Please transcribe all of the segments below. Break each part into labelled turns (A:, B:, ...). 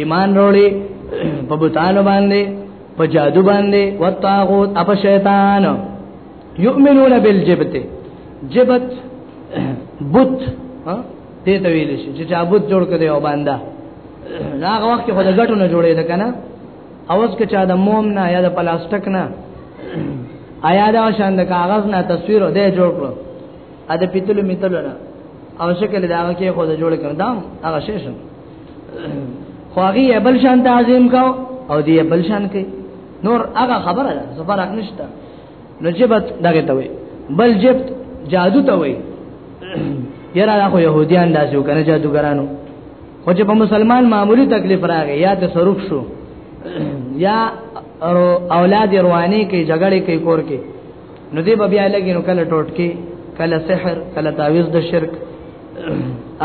A: ایمان وروړي په بوتان باندې په جادو باندې وتاغوت اپ شیطان یؤمنون بالجبت جبت بوت ها دې ته ویل شي چې چا بوت جوړ کړي او باندې هغه وخت کې خدای ګټو نه جوړې ده کنه اوس که چا د موم نه یا د پلاستیک نه آیا دا شان د کاغذ نه تصویر دې جوړ کړو ا د پیتلو میتلو نه او شکل دا هغه کې خو جوړ کړم دا هغه شیشن خو هغه بل شان تعظیم کو او دی بل شان کې نور هغه خبره ده زبر حق نشته نو جبت دغه ته وي بل جبت جادو ته وي یرا دا خو يهوديان داسې وکنه جادوګرانو خو چې په مسلمان معمولی تکلیف راغی یا ته سرخ شو یا اولاد رواني کې جګړه کې کور کې نو دې بیا لګي نو کله ټوټکي کله سحر کله تعویز د شرک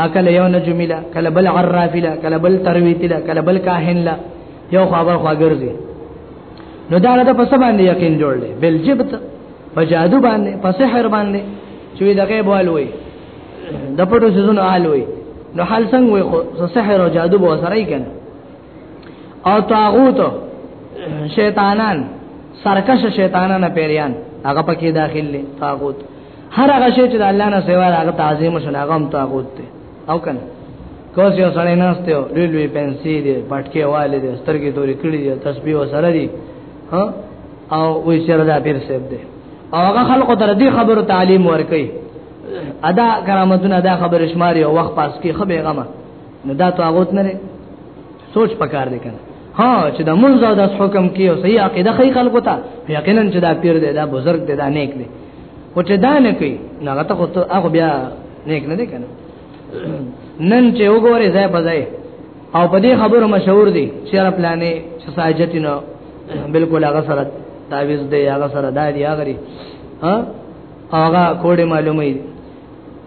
A: اکل یو نجمیلا کله بل عرافلا کله بل ترویتلا کله بل کاهن لا یو خبر خواګرځي نو دا له په سبا باندې یقین جوړل بل جبت په جادو باندې په سحر باندې چې دا کې بوالوي د پټو سيزونو حال وي نو حال څنګه وي خو سحر او جادو به سره یې کنه او طاغوت شیطانان سرکش شیطانان پیریان هغه پکې داخل دي طاغوت هر هغه شی چې د الله نه سیوا هغه تعظیم شنه هغه هم طاغوت دی او کنه کوس یو سړی ناشته یو لوی لوی پنسي دی پټکي والي دی سترګې تورې کړې دی تسبیح وسره دی ها او وې سره دا پیر سیب دی او هغه خلکو تر دې خبرو تعلیم ورکي ادا کرامتونه دا خبر شماري او وخت پاس کې خبره غمه نو دا طاغوت نه دی سوچ پکار دی کنه ها چې د منځ او د حکم کې او صحیح عقیده خې خلکو ته یقینا چې دا پیر دی دا بزرګ دی دا نیک دی خو چې دا نه کوي نو هغه ته خو هغه بیا نیک نه دی کنه نن چې وګوره ځای په ځای او په دې خبرو مشهور دي چې را پلانې چې ساجتینو بالکل هغه سره تعویز دی هغه سره دایي هغه لري ها هغه کوډه معلومه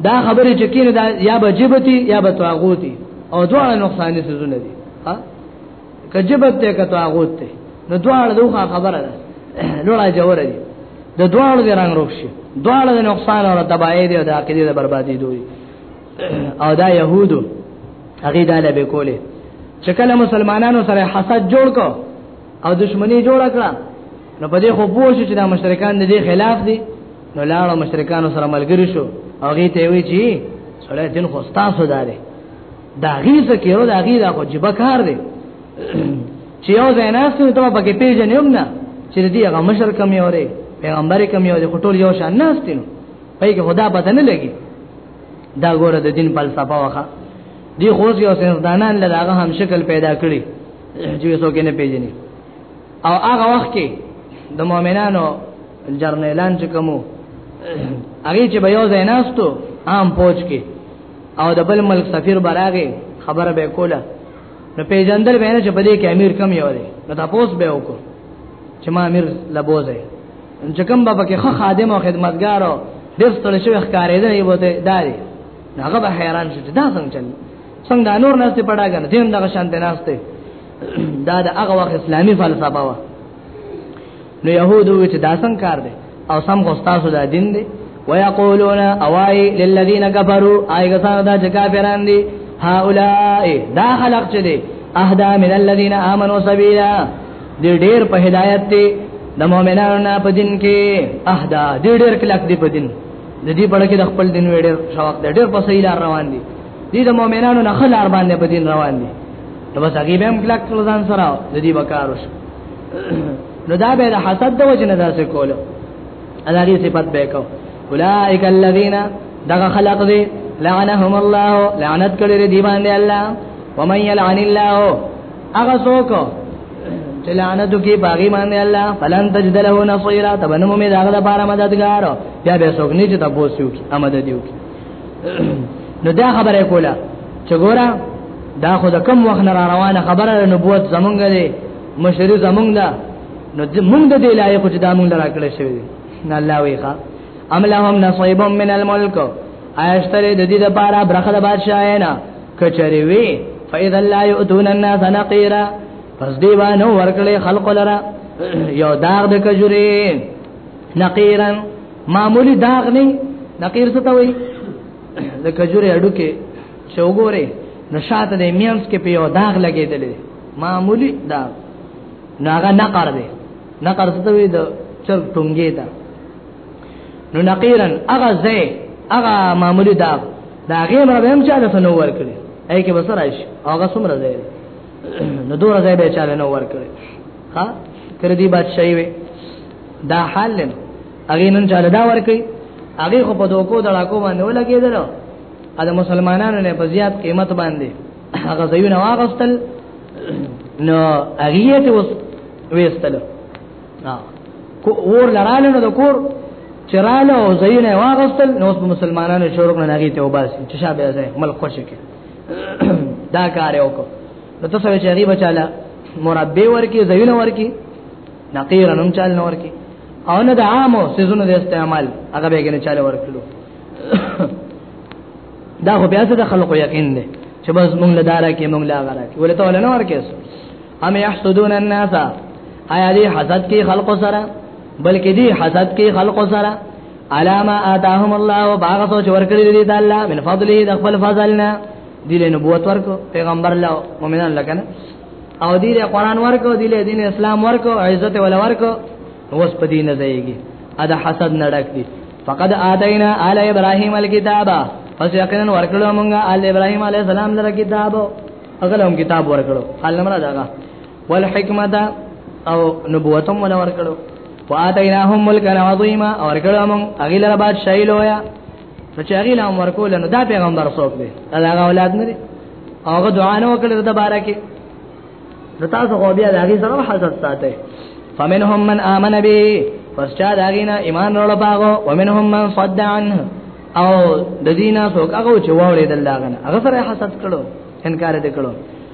A: دا خبره چې کینه دا یا بجبتی یا بتواغوتی او دواړه نقصان دي سونه دي ها کجبت ته کتواغوت ته نو دواړه دوه خبره ده لوړه جوړه دي د دواړو دی رنگ روښي دواړو د نقصان او تباہی دی او د عقیده د بربادي دوی او دا يهودو هغه داله به کوله چې کله مسلمانانو سره حسد جوړ کو او دشمنی جوړ کړه نو په دې خو پوه شو چې دا مشرکان د دې خلاف دي نو لاړو مشرکانو سره ملګری شو او غي ته وی چی سړی دین خو تاسو داري دا غي څه کېرو دا غي دا خو جبه کار دی چې یو ځای نه سو ته پکې پیژنې هم نه چې دې هغه مشر کم یو دی پیغمبر کم یو دی ټول یو شان نه ستینو پای کې خدا پته نه لګي دا ګوره د دین فلسفه واخه دی خو یو سنځدانان لږه هم شکل پیدا کړی چې یو څوک نه پیژني او هغه وخت کې د مؤمنانو جرنیلان چې کومو هغه چې به یو ځای ناستو عام پوج کې او د بل ملک سفیر براغه خبره به کوله نو پیژندل به نه چې بده کې امیر کم یو دی نو تاسو به وکړو چې ما امیر لبوزه چې کوم بابا کې خو خادم او خدمتګار او ډېر ستړي شوی ښکارېدل یو ته داري هغه به حیران شو دا څنګه چل څنګه نور ناس ته پړاګل دین دغه شان ته ناس ته دا د هغه وخت اسلامي فلسفه و نو يهودو چې دا څنګه کار دی او سم خو تاسو دا دین دی ويقولون اوای للذین کفروا ایګه سان دا چې کافران دي هؤلاء دا خلق چې دي اهدا من الذين امنوا سبيلا دې ډېر په هدایت دي د مؤمنانو نه په دین کې اهدا دې ډېر کلک دي په دین د دې بڑا کې د خپل دین وړ شوق دې ډېر په صحیح لار روان دي دي د مؤمنانو نه خلار باندې په دین روان دي نو بس هغه به هم کلک کړل ځان سره د دې وکارو شو نو دا به د حسد د وجه نه داسې کوله اداري صفات به کو اولائک الذین دغه خلق دي لعنهم الله لعنت کړی دی باندې الله ومن يلعن الله هغه څوک چې لعنت کوي باغی باندې الله فلن تجد له نصيرا تبنم امید هغه لپاره مددگار بیا به څوک نه چې تاسو یو کی امدد یو کی نو دا خبره کوله چې ګوره دا خو د کم وخت نه روانه خبره نبوت زمونږ دی مشری زمونږ ده نو مونږ د دې لایق چې دا مونږ راکړې شوی دی نه الله وی ښا ام لهم نصيب من الملك ايشتري د دې لپاره برخه د بادشاہ نه کچري وی فاذا لا يؤتون الناس نقيرا پس دیوانو ورکړي خلق لره یو داغ د کجوري نقیرا معمولی داغ نه نقیر څه ته وای د کجوري اډو کې چې وګوره نشاته د میانس کې په یو داغ لګیدل معمولی داغ ناغه نقر دی نقر څه ته وای د چر ټونګې ده نو نقیرا هغه زه هغه معمولی داغ دا غیر به هم چا د سنو ور کړی اې کې بسرایش هغه سمره زه نو دوه زه به چا نه ور کړی ها کړه دی بادشاہي وي دا حال له هغه نن چاله دا ورکی هغه خو په دوکو دړاکو باندې ولګیدل ا د مسلمانانو نه په زیات قیمت باندې هغه ځایونه واغستل نو هغه ته وس وېستل کو اور لړاله نو د کور چراله او ځایونه واغستل نو مسلمانانو شروع نه هغه ته وباسي چې شابه ځای مل خوشی کې دا کار وکړه نو تاسو چې هغه بچاله مربع ورکی زوینه ورکی نقیر نوم چال نه ورکی او نه د عامو سيزونو د استعمال هغه به کنه چاله ورکلو دا خو بیا څه د خلقو یقین دی چې بس مونږ له دارا کې مونږ لا غره کې ولته ولنه ورکیس ام يحسدون الناس آیا دې حسد کې خلق سره بلکې دې حسد کې خلق سره علامه آتاهم الله وباغ سوچ ورکړي دې د الله من فضله د خپل فضلنا دی له نبوت ورکو پیغمبر له مؤمنان لکنه او دی له قران ورکو دی له دین اسلام ورکو عزت ول ورکو اوس په دین ځایږي ادا حسد نه ډک دي فقد اتینا آل ابراهیم الكتاب پس یقینا ورکړو مونږه آل ابراهیم علی السلام لره کتاب هغه هم کتاب ورکړو حال نمبر داګه والحکمت او نبوتم ول ورکړو واتیناهم ملکا عظیما ورکړو مونږ اغیل بعد شیلویا نو چې هغه لام ورکول نو دا پیغمبر څوک دی دا هغه اولاد نه دی هغه دعا نه وکړه د بارا کې نو تاسو خو بیا هغه سره حسد ساتي فمنهم من امن به پس چا داغینا ایمان وروړ باغو ومنهم من صد عنه او د دینه څوک هغه چې وړي دلاغنه هغه سره حسد کړو انکار دې کړو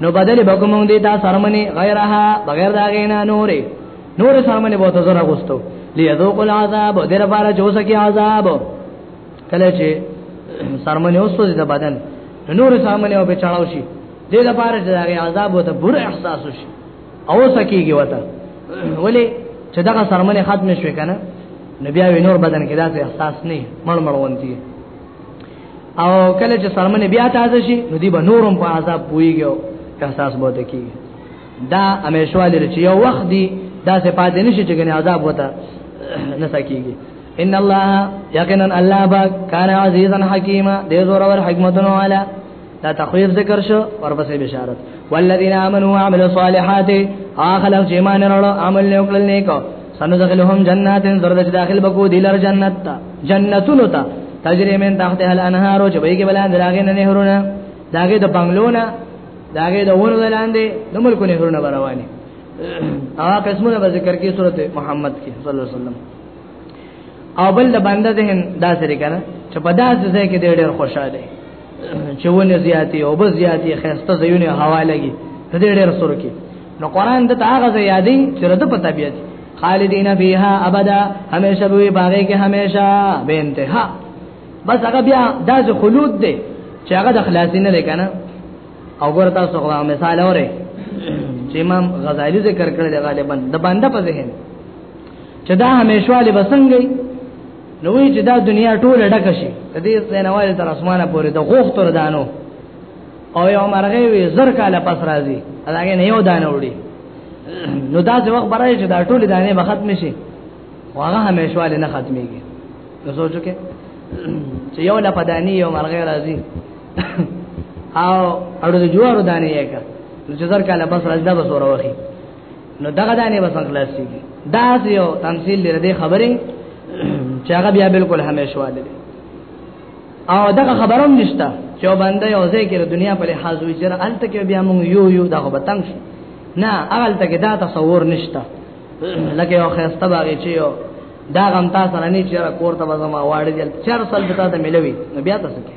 A: نو بدل به کوم دې دا سرمنه غیرها بغیر دا غینا نورې نور سرمنه به تاسو راغوستو لیذوق العذاب دیر بار جوس کی عذاب کله چې سرمنه اوسو دې بدن نور سرمنه او به چاړو شي دې لپاره چې دا عذاب وته بر احساس شي او سکیږي وته ولی چې دا سرمنه ختم شوي کنه نبي او نور بدن کې دا احساس نه مړ مړ ونتي او کله چې سرمنه بیا تازه شي نو دی به نورم په عذاب پويږي احساس بوته کیږي دا همیشوال لري چې یو وخت دی دا څه پاتې نشي چې ګنې عذاب وته نه سکیږي ان الله یقینا الله با کان عزیزا حکیما دې زور ور حکمتونو والا دا تخویف ذکر شو ورپسې بشارت والذین آمنوا وعملوا الصالحات اخلو چې مان وروړو عمل نه وکړل نیکو سندخلهم جنات زرد چې داخل بکو دلر جنت تا جنتونو تا تجری من تحت الانهار چې بهږي بلان دراغه نه نهرونه داګه د بنگلونه داګه د ورو لاندې د ملکو نهرونه رواني هغه قسمونه به ذکر کې سورته محمد کې صلی الله علیه وسلم او بل د بنده ذهن دا سری کنه چې په داسې ځای کې ډېر خوشاله چونه زیاتې او به زیاتې خسته زيونه هوا لګي د دې ډېر سره کې نو قران د هغه زیادې چې رد په طبيعت خالدین فیها ابدا همیشه به باغې کې همیشه به انتها بس هغه بیا داس خلود دی چې هغه د خلاصي نه دی کنه او ګور تاسو غوا مثال اوري چې امام غزالی ذکر کړی دی غالبا د باندې په ذهن چې دا همیشواله بسنګي نو وی چې دا دنیا ټول ډک شي د دې سینواله تر اسمانه پورې د غوخ تر دانو او یو مرغه وی زر کاله پس راځي هغه نه یو دانه وړي نو دا ځو وخت برای چې دا ټول دانه به ختم شي هغه همیشواله نه ختميږي نو سوچو کې چې یو نه پدانی یو مرغه راځي او اړو د جوارو دانه یې کا نو چې زر کاله پس راځي دا به سور وخی نو دغه دانه بس خلاص شي دا یو تمثيل لري د خبرې چې هغه بیا بالکل همیشه واده او دغه خبروم نشته چې باندې او ځای کې دنیا په لحاظ وي چې الته کې بیا موږ یو یو دغه بتنګ شي نه اول ته کې دا تصور نشته لکه یو خسته باغی چې یو دا غم تاسو نه نه چې کور ته به زما واړی چر سال به تاسو ملوي بیا تاسو کې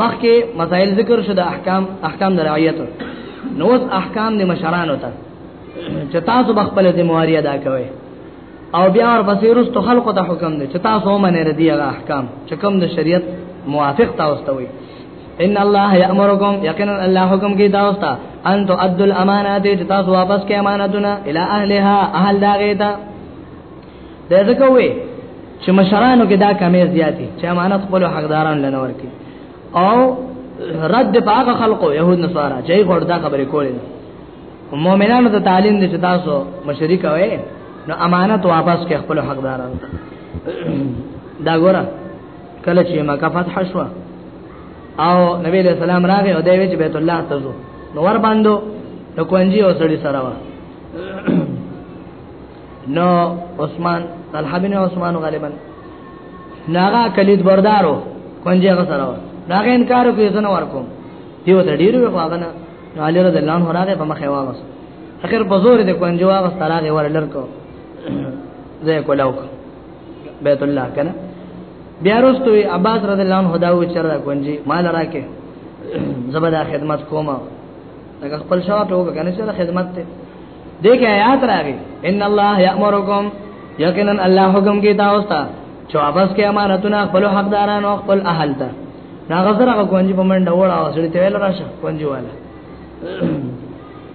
A: مخکې مسائل ذکر شو د احکام احکام د رعیت نو اوس احکام د مشرانو ته چې تاسو بخپل ذمہواری ادا کوئ او بیا ور پسې رستو خلقو ته حکم دی چې تاسو هم نه ردی هغه احکام چې کوم د شریعت موافق تاسو ته وي ان الله یامرکم یقینا الله حکم کوي تاسو ته ان تؤدوا الامانات چې تاسو واپس کې امانتونه الی اهلها اهل داغه ته دا ځکه وې چې مشرانو کې دا کمې زیاتې چې امانت خپل حقداران لنور کې او رد په هغه خلقو يهود نصارا چې غوړ دا خبرې کولې مؤمنانو ته تعلیم دي چې تاسو مشرک وې نو امانت واپس کې خپل حقداران دا ګوره کله چې مکه فتح شو او نبی له سلام راغی او دی چې بیت الله ته ځو نو ور باندې نو کوانجی او سړی سره وا نو عثمان طلحه بن عثمان غالبا ناغا کلید بردارو کنجی هغه سره ناغه انکار کوي زنه ورکوم دیو ته ډیر وی خواغنه علی رضی الله عنه راغه په مخه واغس اخر په زور دې کنجی واغس تراغه ور لړکو زه کولاو بیت الله کنه بیا وروستوي عباس رضی الله عنه دا و چر دا کنجی مال راکه زبر خدمت کومه دا خپل شاو ته وګنه چې خدمت ته دې کې آیات راغی ان الله یامرکم یقینا الله حکم کې تاسو ته چې واپس کې امانتونه خپل حقدارانو خپل اهل ته ناغه سره هغه کونجي په منډه وړا وسړي ته ویل راشه کونجي والا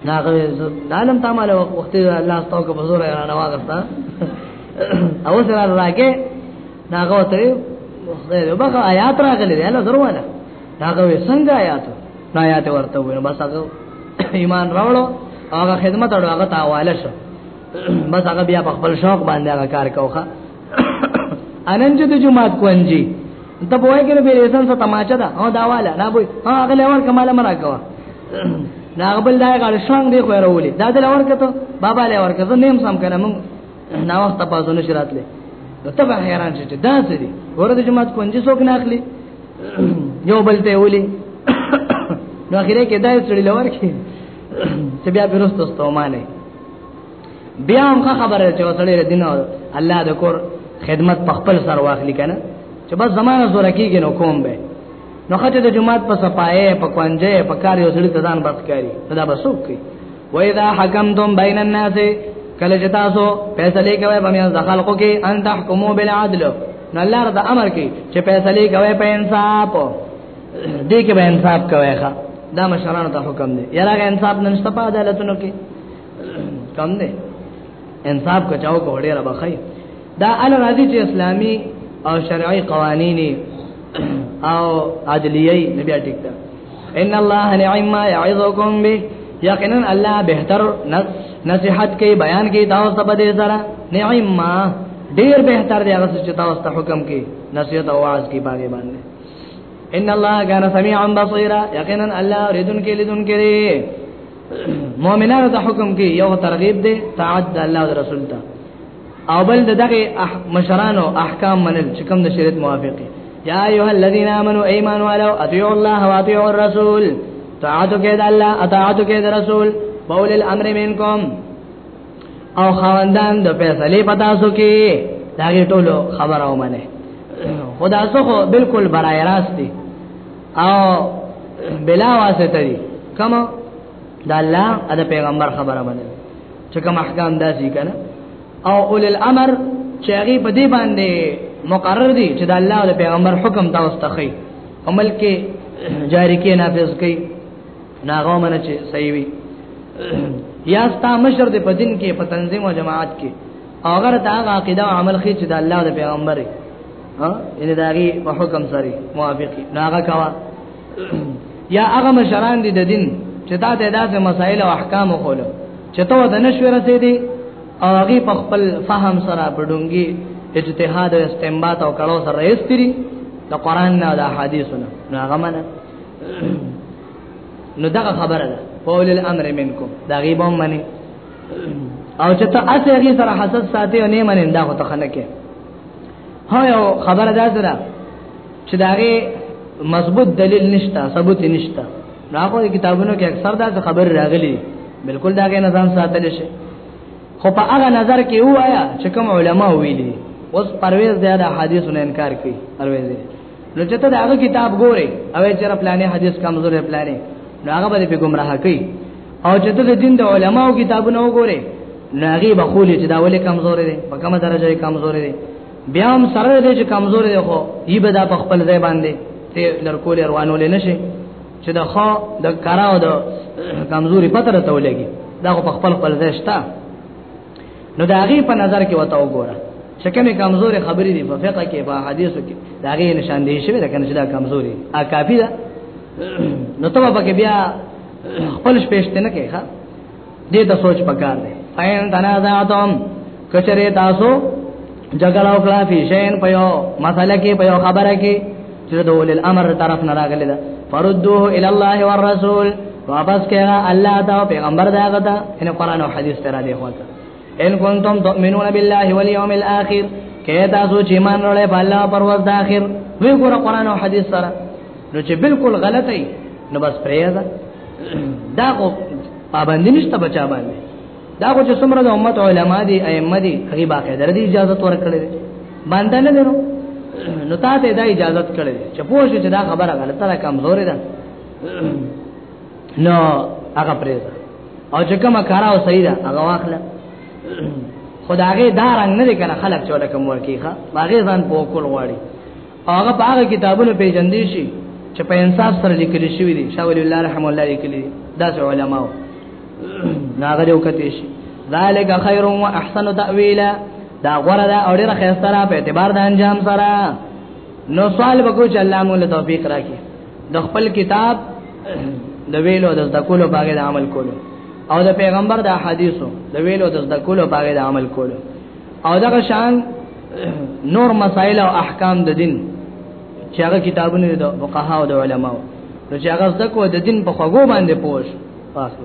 A: ناغه دالم تا مال وخت الله ستاسو کو بزور را نواغستا او سره راګه ناغه وته خدای وبخ آیات راغلي دی الله زرواله ناغه څنګه آیات دا آیات ورته وې بس هغه ایمان راوړو هغه خدمت اړو هغه تاواله شو بس هغه بیا په خپل شوق باندې هغه کار کوخه انن چې د جمعات کوانجی ته بوای کنه به انسان څه تماچا ده او داواله نه بوي ها هغه لور کمال مرا کوا دا غبل دای غړ شوان دی خو راولي دا د لور کته بابا لور کته نیم سم کنه مونږ نا وخت په ځونه شرات لې نو ته به حیران شې دا څه دي ورته جماعت کونجي څوک نه اخلي یو بل ته ولي نو اخیره کې دا یو څړي لور کې چې بیا بیرسته ستومانه بیا هم خبره چې وسړي دین الله د کور خدمت په خپل سر واخلي کنه چې بس زمانه زور کېږي نو کوم به نو خته د جماعت په صفایه په کوانجه په کار یو ځړي تدان بس کوي دا بسوک کوي وَإِذَا حَكَمْتُمْ بَيْنَ النَّاسِ کله چې تاسو فیصله کوي په میان د خلکو کې ان تحکمو بالعدل نو الله رضا امر کوي چې فیصله کوي په انصاف دې کې به انصاف کوي ښا دا مشرانو ته حکم دی یاره انصاف نشته په عدالتونو کې کم دی انصاف کو چاو کو ډیر بخای دا ال راځي چې اسلامي او شرعي قوانين او عدليه نبي ټیک ده ان الله نعم ما يعظكم به یقینا الله بهتر نصيحت کوي بیان کوي دا اوس په دې سره نعم ما ډیر بهتر دی هغه چې تاسو ته حکم کوي نصيحت او واعظ کوي باندې باندې ان الله كان سميعا بصيرا یقینا الله ردن کې لدن کې مؤمنانو ته حکم کوي یو ترغیب دی تعد الله رسول ته او بل دغه اح مشرانو احکام منل چې کوم د شریعت موافق یا ایها الذین آمنو ایمان والو اطیعوا الله واطیعوا الرسول طاعت کې د الله اطاعت کې د رسول بول الامر منکم او خواندان د فیصله پتا سو کې داګه ټولو خبرو منه خدا سو بالکل برای راست دي او بلا واسطه دي کما د الله د پیغمبر خبره منه چې کوم احکام داسي کنه او اول الامر چې هغه په دې باندې مقرر دي چې د الله او پیغمبر حکم تاسو ته خي عمل کې جاری کې نافذ کړي ناغو من چې صحیح وي یا ستا مشر دې په دین کې په تنظیم او جماعت کې اگر دا عقیده او عمل خې چې د الله او پیغمبر ها ان داغي په حکم سره موافقي ناغه کوا یا هغه مشران دي د دین چې تا ته داسې مسائل او احکام وکړو چې ته د نشو رسیدي او هغه په خپل فهم سره پډونګي اجتهاد او استنباط او کړو سره استری د قران نه د حدیثو نه نو هغه منه نو دا خبره ده قول الامر منکم دا غیبون منی او چې ته اسه غي سره حسد ساتي او نه منین دا خو ته خنکه هو یو خبره ده سره چې دا غي مضبوط دلیل نشته ثبوت نشته راغو کتابونو کې اکثر دا خبر راغلي بالکل دا غي نظام ساتل شي خو په هغه نظر کې وایا چې کوم علما ویلي اوس پرويز زیاده حدیثونه انکار کوي پرويز نو چې ته دا هغه کتاب ګورې او چې را پلانې حدیث کمزورې پلانې نو هغه به په گمراه کوي او چې ته د دین د علماو کتابونه وګورې نو هغه به خولې چې دا ولې کمزورې دي په کومه درجه یې کمزورې دي بیا هم سره دې چې کمزورې دي خو یی به دا په خپل ځای باندې ته لړکول روانول نه شي چې دا خو د کراو د کمزوري پتر ته ولګي دا په خپل خپل ځای شته نو دا غي په نظر کې وته وګوره چې کومه کمزورې خبرې دي په فقہ کې په حدیثو کې دا غي نشاندهي شوی دا کنه چې دا کمزوري ا کافی ده نو ته په کې بیا خپل شپېشته نه کې ښا دې د سوچ پکار دی فین تنازعتم کچره تاسو جګړه وکړه فی شین په یو مسله کې په یو خبره کې چې د اول الامر طرف نه راغلی دا فردوه الى الله والرسول واپس کړه الله دا پیغمبر دا غدا ان قران او حديث تر دې هوته ان کنتم تؤمنون بالله واليوم الاخر کئ تاسو چې مان رولې په الله پر ورځ د اخر وی ګور قران او حديث سره نو چې بالکل غلط ای نو بس پرې دا دا کو پابندی نشته بچا باندې دا خو چې څومره د امت علما دي ائمه دي هغه باقی در دي اجازه تور کړې باندې نه لرو نو تا ته دا اجازه کړې چې پوه شو چې دا خبره غلطه ده کمزورې ده نو هغه پریزه او چې کومه کارا او صحیح ده هغه واخله خدای دا رنگ نه کړه خلک چوره کوم ورکیخه باغې ځان په کول غواړي هغه په هغه کتابونو پیژندې شي چې په انصاف سره لیکل شوی دی شاه ولی الله رحم الله لیکلی دا علماء ناغه یو کته شي ذالک خیر و احسن تاویلا دا غره دا اوري راخه سره په اعتبار د انجام سره نو سوال وکړو چې الله موږ له توفیق راکړي د خپل کتاب د ویلو د ذکولو باغې د عمل کولو او د پیغمبر د حدیثو د ویلو د ذکولو باغې د عمل کولو او دا شان نور مسائل او احکام د دین چې هغه کتابونه د فقها او د علماو نو چې هغه زده کو د دین په خوګو باندې پوښ پاسو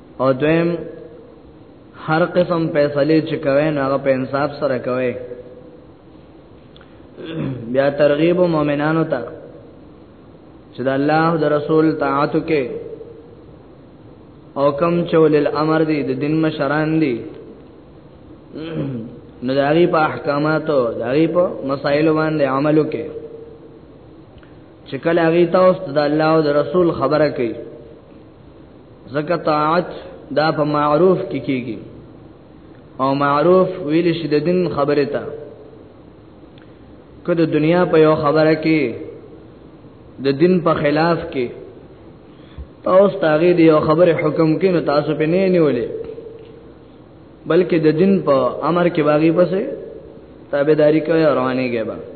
B: او دویم هر قسم فیصله چې کوي نو هغه په انصاف سره کوي
A: بیا ترغیب مؤمنانو ته چې د الله او د رسول طاعت کې او کم چول الامر دی د دین مشران دی نو داغي په احکاماتو داغي په مسائل باندې عملو کې چې کله هغه تاسو د الله او د رسول خبره کوي زکه طاعت دا په معروف کې کیږي او معروف ویل شي د دین خبره ته کله دنیا په یو خبره کې د دین په خلاف کې تاسو تاغي دی یو خبره حکم کې نو تاسو په نه نیولې بلکې د دین په امر کې باغی پسې تابعداري کوي رواني کې باندې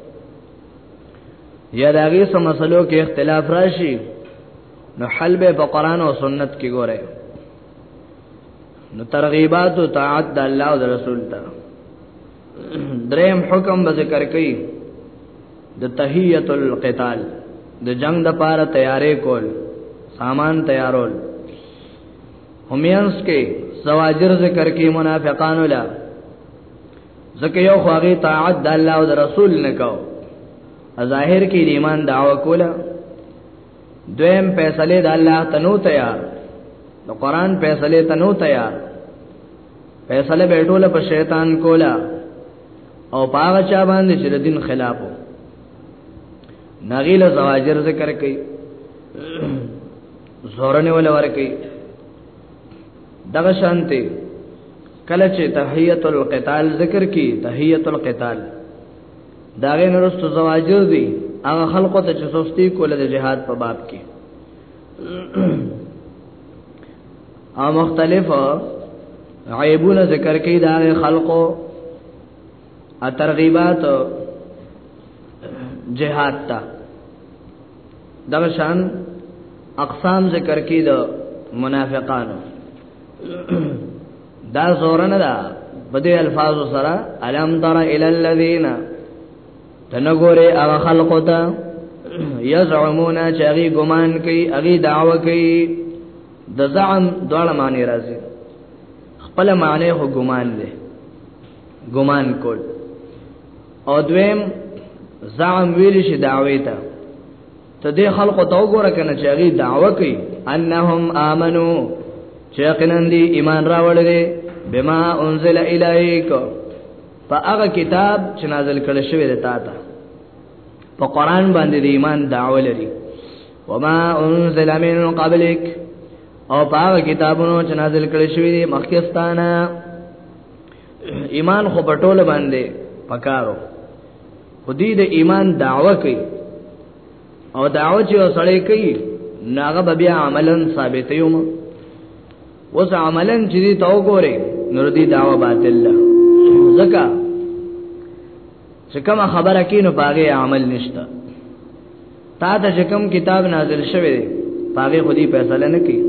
A: یا دا غي سم مسلو کې اختلاف راشي نو حل به په قران او سنت کې ګوره نو ترغیبات او طاعت د الله او رسول ته دریم حکم به ذکر کړي د تحیت القتال د جنگ د پاره تیارې کول سامان تیارول همینس کې زواجر ذکر کې منافقانو لا ځکه یو خو هغه طاعت د الله او د رسول نه کو ظاهر کې د ایمان دعوه کوله دویم فیصله د الله تنو تیار د قران فیصله تنو تیار فیصله به ټوله په شیطان کولا او پاغه چا باندې چې د دین خلاف نغیل زواجر ذکر کوي زورنه ولا ور کوي دغه شانته کله چې تحیت القتال ذکر کی تحیت القتال دا غي نرستو زواجر دي هغه خلقو ته چې سستی کوله د جهاد په باب کې او مختلف عیبونه ذکر کوي دا غي خلقو ا ترغیبات جهاد ته دغه شان اقسام ذکر کی د منافقانو دا زور نه ده په دې الفاظ سره الم تر ال الذین تنګوره هغه خلق ته یزعمون چاغي ګمان کوي اغي دعوه کوي د زعم دوړ معنی راځي خپل معنی هو ګمان دی ګمان کول او دویم زعم ویل شي دعوی ته ته دې خلکو ته وګوره کنه چې هغه دعوه کوي انهم امنو چې یقینا دې ایمان راوړل بما انزل الیک په هغه کتاب چې نازل کړی شوی دی تا ته په قران باندې دې ایمان دعوه لري وما انزل من قبلک او په هغه کتابونو چې نازل کړی شوی دی مخکستانه ایمان خو په ټوله باندې پکارو خو دې د ایمان دعوه کوي او دعوه چې وسړې کوي ناغه به بیا عملا ثابت یوم وس عملا چې دې تو ګوره نور دې دعوه باطل ده زکه چې کوم خبره کینو پاغه عمل نشته تا ته چې کوم کتاب نازل شوی دی پاغه خودي فیصله نه کوي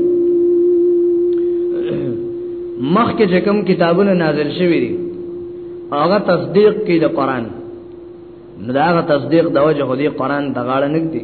A: مخکې چې کوم کتابونه نازل شوی دی هغه تصدیق کوي د قران نو دا هغه تصدیق د وجه خودي قران د غاړه نه دی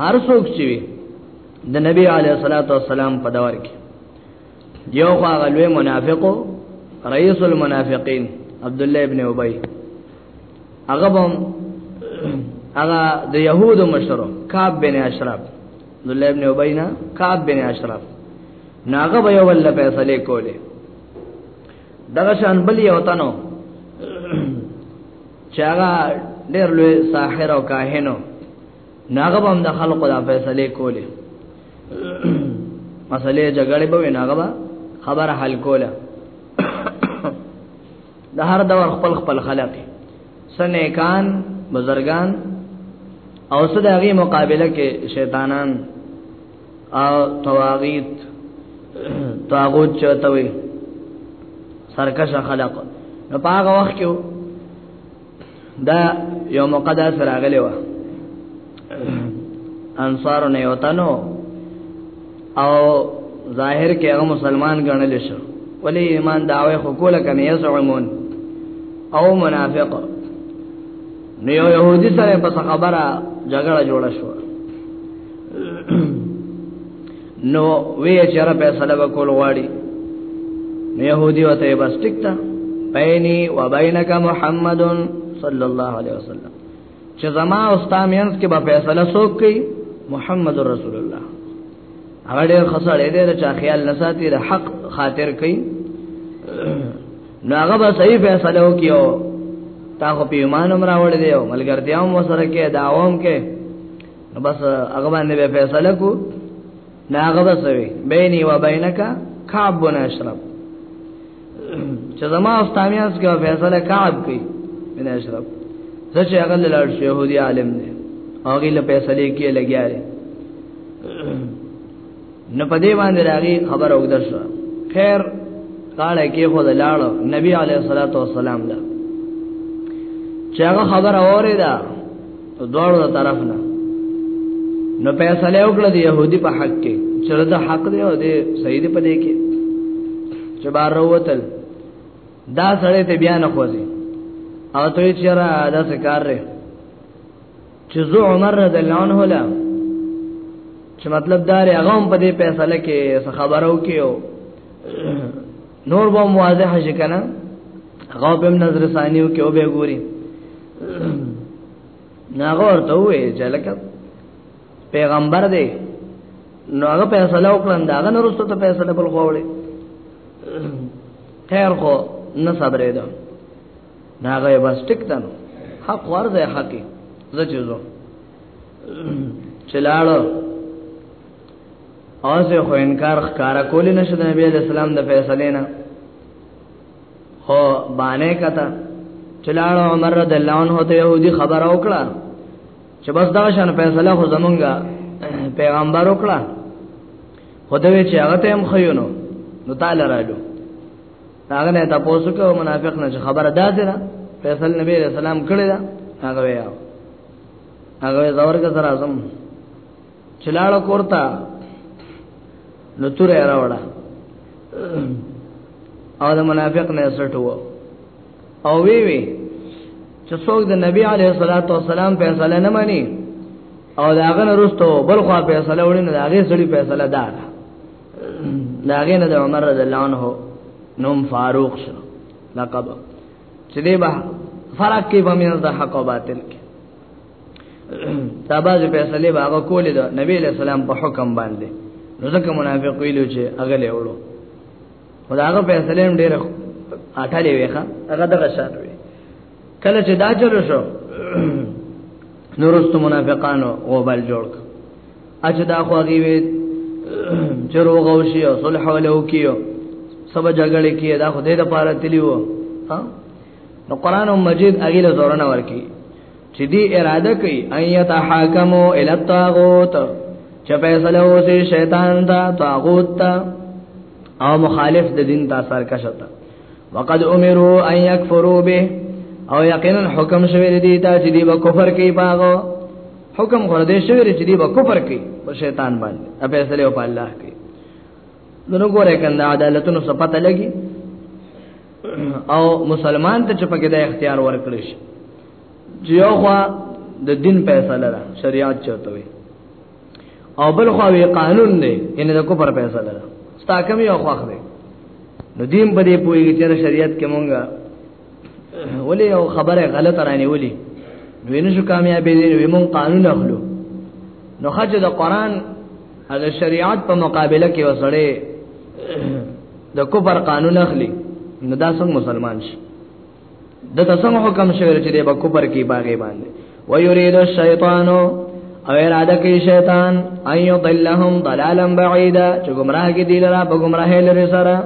A: هر څوک چې وي د نبی علیه الصلاۃ والسلام په دور کې یو هغه لوی منافقو رئیس المنافقین عبد الله ابن ابی هغه هم هغه د يهودو مشرو کعب بن اشرف عبد الله ابن ابی نه کعب بن اشرف ناغه به یو ول فیصله کوله دغه شان بل یو تنو چې هغه ډېر لوی ساحر او کاهنو ناغه هم د خلکو د فیصله کولې مسلې جګړې به ناغه خبره حل کوله د هر دور خپل خپل خلق سنیکان بزرگان او صدغه مقابله کې شیطانان او تواغیت تاغوت چاته وي سرکشه خلق نو په هغه وخت کې دا یو مقدس راغلی و انصار نه وتنو او ظاهر کې هغه مسلمان ګڼل شو ولی ایمان داوی خو کوله کنه یزعمون او منافق نو یو يهودي سره په خبره جګړه جوړه شو نو وی چر فیصله وکول غواړي يهودي وته بس ټیک تا بیني و بینک محمد صلی الله علیه وسلم چې زما او استامینس کې به فیصله څوک کوي محمد رسول الله هغه ډېر خسړې دې چې خیال نساتی د حق خاطر کوي نو هغه به صحیح فیصله وکيو تا خو په ایمان هم راوړل دی او ملګرتیا هم وسره کې داوام کې نو بس هغه باندې به فیصله کو نه هغه بس وي بیني و بینک کعب بن اشرف چې زما او تامیاس کې فیصله کعب کوي بن اشرف زه چې هغه لاړ شو يهودي عالم دی هغه له فیصله کې لګیا دی نو په دې باندې راغی خبر او درس خیر کاله کې خو دلاړو نبی علیه الصلاۃ والسلام دا چې هغه خبر اوري دا دوړو طرف نه نو فیصله وکړه د يهودي په حق کې چې دا حق دی او دې صحیح دی په دې کې چې بار وروتل دا سړی ته بیان خوځي او ته چیرې دا څه کار لري چې زو عمر رضی الله عنه لا چې مطلب دا لري هغه په دې فیصله کې څه خبرو کې او نور به واضح شي کنه هغه په نظر ثانیو کې او به ګوري ناغه ورته وې چې لکه پیغمبر دی نو هغه فیصله وکړم دا هغه نورسته ته فیصله بل غوړي خیر خو نه صبرې ده نه غي بس ټیک دنو حق ورده حق زجزو چلاړو اوسه خو انکار خکارا کول نشو د نبی اسلام د فیصله نه خو باندې کته چلاړو عمر رضی الله عنه ته يهودي خبر او کړه چې بس دا شان فیصله خو زمونږه پیغمبر وکړه خدای چې هغه ته هم خيونو نو تعالی راځو هغه نه تاسو کو منافق نه خبره ده ده فیصل نبی علیہ السلام کړی دا هغه ویا هغه زورګ سره اعظم چلاړو کوړتا نو تور راوړه او د منافق نه سټو او وی وی چې څوک د نبی علیه الصلاۃ والسلام فیصله نه مانی او داغه نرستو بل خو فیصله وړي نه داغه سړي فیصله دار داغه نه د عمر رضی الله عنه نوم فاروق شو لقب چې دی به فرق کې بمیر د حق او باطل کې تاباز فیصله به هغه کولې د نبی له سلام په حکم باندې نو ځکه منافق ویلو چې هغه له وړو خدای هغه فیصله هم ډېر اټالې وېخه هغه دغه شان وی کله چې دا چلو شو نورست منافقانو غوبل جوړ اجدا خو هغه وی چرو غوشي او صلح ولو کیو سبا جګړه کیه دا خو دې د پاره تلیو ها نو قران مجید هغه له زورنا ورکی چې دې اراده کوي ايت حاکمو ال الطاغوت چې فیصله وسی شیطان دا طاغوت تا او مخالف د دین تا سر کښته وقد امروا ان يكفروا به او یقینا حکم شوی دی ته چې دی په کفر کې پاغو حکم غړدې شوی چې دی به کفر کوي په شیطان باندې په فیصله او په الله کې نو ګوره کنده عدالتونو څه پته لګي او مسلمان ته چې پکې د اختیار ورکړي شي چې یو خوا د دین فیصله ده شریعت چاته وي او بل خو وی قانون دی ان د کوپر پیسې ده ستا کمی او خوخ دی نو دیم په دې پوری چې شریعت کې مونږه ولې یو خبره غلط رانی ولې دوی نشو کامیابې دي نو موږ قانون اخلو نو خج د قران او د شریعت په مقابله کې وسړې د کفر قانون اخلي نو دا څنګه مسلمان شي د تاسو حکم شوی چې د کفر کې باغې باندې ويريد الشيطان او اراده کوي شیطان ايو ضلهم ضلالا بعيدا چې گمراه کې دي لرا په گمراه لري سره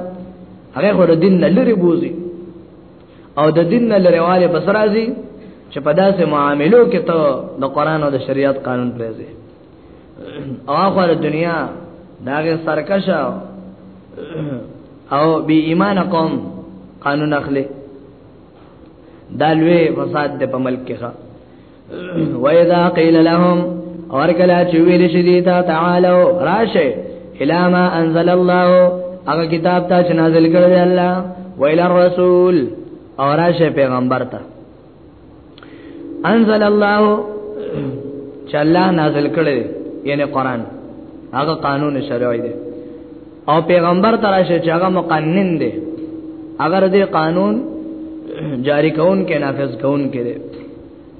A: هغه خو د دین نه لري بوزي او د دین نه لري والي بس راځي چې په داسې معاملو کې ته د قران او د شریعت قانون پریزي او هغه د دنیا داغه سرکش او بی ایمان قوم قانون اخلي دا لوی فساد د په ملک کې وَإِذَا قِيلَ لَهُمْ اور کلا چویل شدیتا تعالو راشه الا ما انزل الله هغه کتاب ته چې نازل کړی الله ویل الرسول اور راشه پیغمبر ته انزل الله چې الله نازل کړی یعنی قران هغه قانون شرعي دی او پیغمبر ته راشه چې هغه مقنن دی اگر دې قانون جاری کون کې نافذ کون کې دی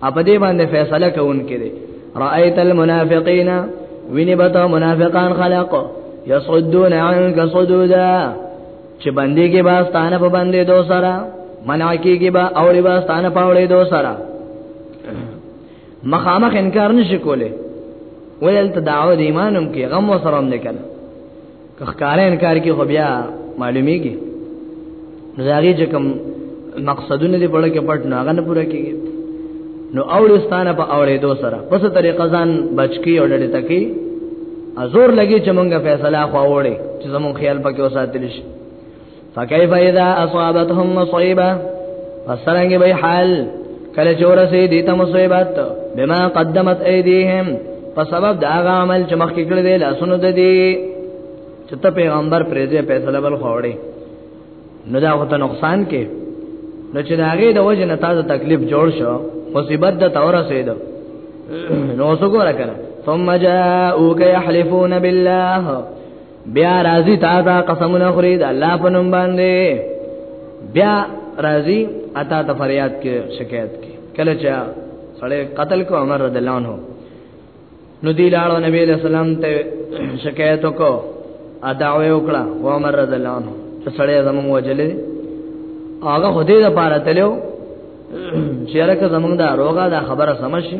A: اپ دې باندې فیصله کوونکې دي رایت المنافقین ویني بتا منافقان خلق یصدون عنك صدودا چې باندې کې با ستانه په باندې دو سره منع کېږي با اوري با ستانه پاولې دو سره مخامخ انکار نشي کوله ولل ته دعوه د ایمانم کې غم وسرم نه کړه که ښکاره انکار کې خو بیا معلومیږي نو دا غي چې کوم مقصدونه دې پړه کې پټ نه هغه نه پوره کیږي نو اولستانه په اورېدو سره پس طریقه ځان بچکی او ډېر تکي ازور لګي چې مونږه فیصله خو وړي چې زمون خیال پکې وساتل شي فكيف اذا اصابتهم مصيبه فسرنګ به حال کله چور سي دي ته مصيبت بما قدمت ايديهم په سبب دا غ عمل چې مخکې کړی دی لاسونو د دې چې ته پیغمبر پرې دې فیصله بل خوړې نو دا وته نقصان کې نو چې دا غي د وجه نه تاسو تکلیف جوړ شو مصیبت د تور سید نو وسو ګور کړه ثم جاءوك يحلفون بالله بیا راضی تا تا قسمونه خوري د الله په نوم باندې بیا راضی اتا ته فریاد کې شکایت کې کله چې سړی قتل کو عمر رضی الله عنه نو دی لاړو نبی له سلام ته شکایت وکړو ادا وکړه و عمر رضی الله عنه چې سړی زموږ وجلې هغه هدي د پاره تلو چیرې که زمونږ دا روغه دا خبره سمشي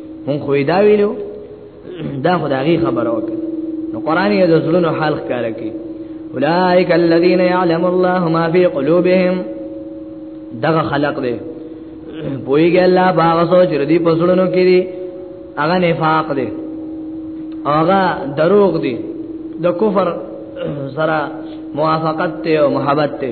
A: مون خو دا ویلو دا خدای خبره وکړه نو قران یې د زړونو حال ښکار کوي اولائک الذین یعلم الله ما فی قلوبهم دغه خلق دی پویږي الله باغ سوچ ردی پسړونو کې دی هغه نفاق دی هغه دروغ دی د کفر سره موافقت ته او محبت ته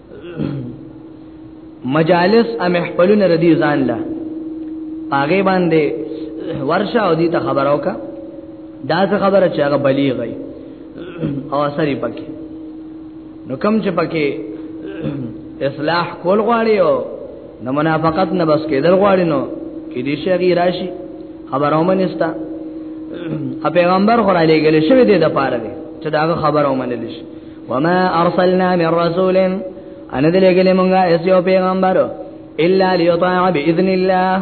A: مجالس ام خپلونه ردی ځان لا پاګې باندې ورشه او دې ته خبرو کا دا څه خبره چې هغه بلیغه او اثر یې پکې نو کم چې پکې اصلاح کول غواړي او د منافقت نه بس کېدل غواړي نو کې دې شي راشي خبره ومنستا پیغمبر خو را لېګل شوی دی د پاره دی چې دا خبره ومنل شي وما ارسلنا من رسول ان دلګلې مونږه اس یو پیغمبر الا ليطاع باذن الله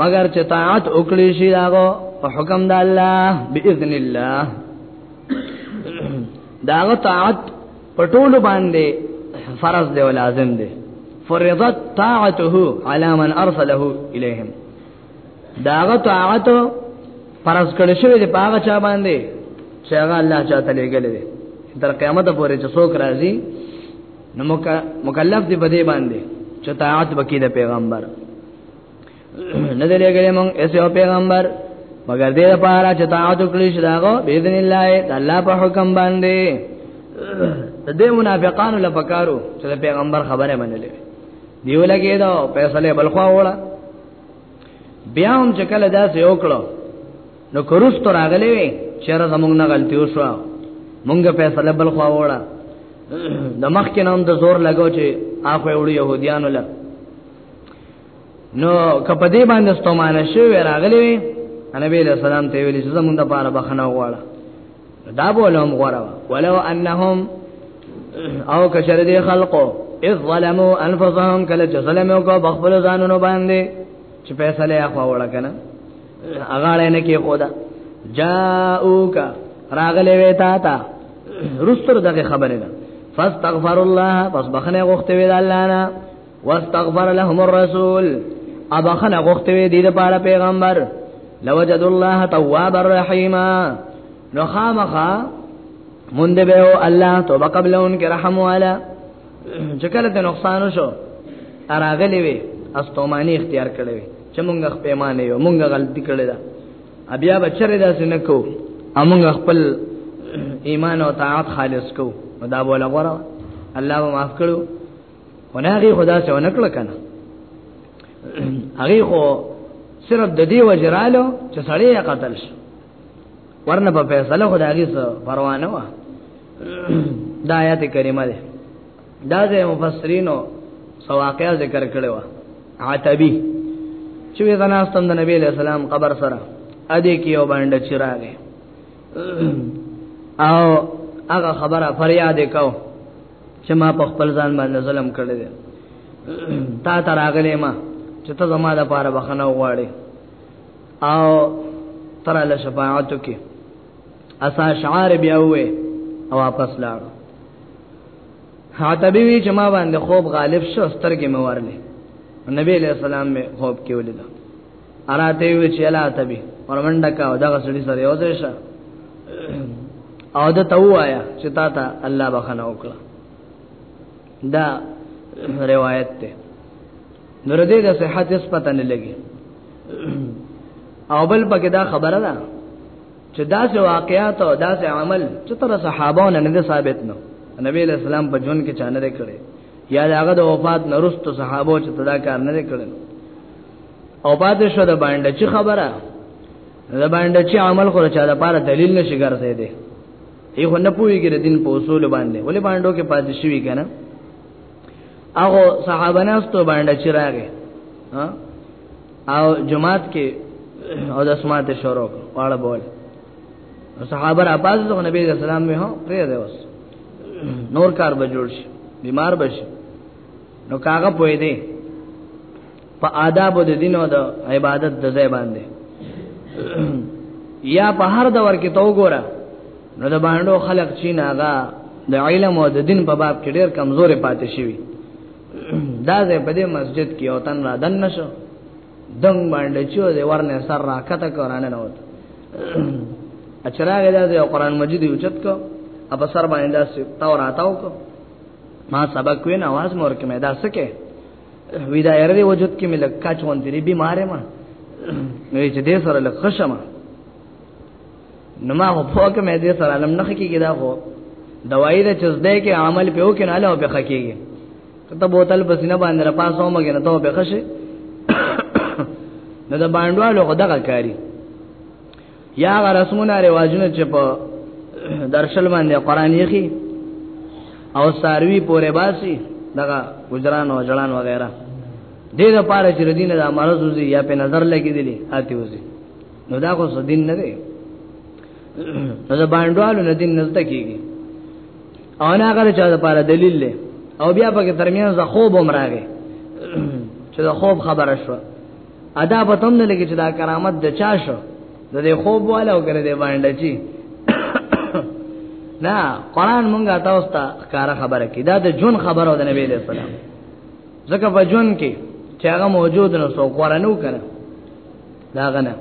A: مگر چې طاعت وکړي شي داغو په حکم د الله باذن الله داغو طاعت پټول باندې فرض دی او لازم دی فرضت طاعته على من ارسله اليهم داغه طاعت پرز کړی شوی دی پاغه چا باندې چې هغه الله چاته لګل دی تر قیامت پورې چې څوک راځي نو مکلف دی بده باندې چې طاعت وکړي د پیغمبر نه دی لګل مونږ ایسو پیغمبر مگر دې لپاره چې طاعت وکړي چې داغه باذن الله الله په حکم باندې د دې منافقانو لپاره چې پیغمبر خبره منلې دیو لګې دا فیصله بلخوا وړه بیا هم چې کله دا سه وکړو نو کروس تر اغلې چیرې زمونږ نه غلطي وشو مونږه فیصله بل خو وړه د مخ کې نوم د زور لګاو چې اخو وړي يهوديانو له نو کپ دې باندې ستومانه شوی راغلی نبی له سلام ته ویل چې زمونږ د پاره بخنه وغواړه دا بولم غره ولو انهم او کشر دې خلقو اذ ظلموا انفسهم کله چې ظلم وکړ بخبل ځانونو باندې چې فیصله یې خو وړه کنه اغاړه نه کې خدا جاءوک راغلې وتا تا رستر دغه خبره ده فاستغفر الله پس بخنه غوښته وی الله نه واستغفر لهم الرسول ابا خنا غختوی دی د پاره پیغمبر لوجد الله تواب الرحیم نو خامخا مونږ به او الله توبه قبل ان کې رحم والا چې کله ته نقصان شو اراغلی وي استومانی اختیار کړی وي چې مونږ خپل معنی یو مونږ غلطی کړی دا بیا بچره داسې نه کو امونږ خپل ایمان او طاعت خالص کو دا بوله غره الله معاف کړو وناغي خدا څه ونکړ کنه هغه خو صرف د دې وجرالو چې سړی قتل شو ورنه په فیصله خدایږي څه پروا نه و دا آیت کریمه ده دا د مفسرینو سواقیا ذکر کړو عتبی چې وی زناستم د نبی له سلام قبر سره ا دې کې یو باندې چراغه او هغه خبره فریاد وکاو چې ما په خپل ځان باندې ظلم کړی دی تا ته راغلی ما چې ته زما د پاره بخنه وغواړې او تر له شفاعت کې اسا شعار بیا وې او واپس لاړ حاتبی وی چې ما باندې خوب غالب شو سترګې مې ورلې نبی علیہ السلام می خوب کې ولیدم اراته وی چې لا تبي ورمنډه کا او دغه سړي سره یو ځای شه او د تو آیا چې تا ته الله بخنه وکړه دا روایت ته نور دې د صحت اس پته نه لګي او بل پکې دا خبره ده چې دا سه واقعیات او دا سه عمل چې تر صحابانو نه ثابت نو نبی اسلام په جون کې چانه کړي یا هغه د وفات نرستو صحابه چې تدا کار نه کړل او پاتې شو د باندې چې خبره د باندې چې عمل خو چا د پاره دلیل نشي ګرځي دی یو نه پوهیږي د دین په اصول باندې ولې باندې کې پاتې شوی کنه هغه صحابه ناستو باندې چې راغی او جماعت کې او د اسماعت شروع واړه بول صحابه را پاز ته نبی صلی الله علیه وسلم مې هو پرې ده اوس نور کار به جوړ شي بیمار بشي نو کاغه پوي دی په آداب د دین او د عبادت د ځای باندې یا په هر دور کې تو ګوره نو د باندې خلق چین هغه د علم او د دین په باب کې ډېر کمزورې پاتې شوی دا ځای په دې مسجد کې او تن را دن نشو دنګ باندې چې د ورنه سر را کته قران نه وته اچراغ دا د قران مجید یو چت کو اب سر باندې دا تاو راتاو کو ما سبق وین आवाज مور کې مې دا سکه ودا ير دې وجود کې مې لکا چون دې بیمارې ما نو چې دې سره لکه خشمه نو ما هو په کې مې دې سره علم نه کېږي دا هو دوايي د چزدې کې عمل په وکړ نه له په خکېږي کته بوتل په سینه باندې را پاسو مګنه ته به خشه نه د باندوالو خدغه کاری یا غ رسمونه رواجونه چې په درشل باندې قران یخي او ساروی پورې باسي دغه گجران او جلان وغیرہ دې د پاره چې دین د مرز وزي یا په نظر لګیدلی آتی وزي نو دا خو دین نه دی نو د باندوالو نه دین نزد کیږي او نه هغه چا د پاره دلیل له او بیا په ترمیان ز خوب عمرغه چې د خوب خبره شو ادا په تم نه لګی چې دا کرامت د چا شو د دې خوب والا او کړه دې باندې چی نه قران مونږه تاسو ته کار خبره کی دا د جون خبره د نبی له سلام ځکه په جون کې چې هغه موجود نو سو قرانو کړه دا غنه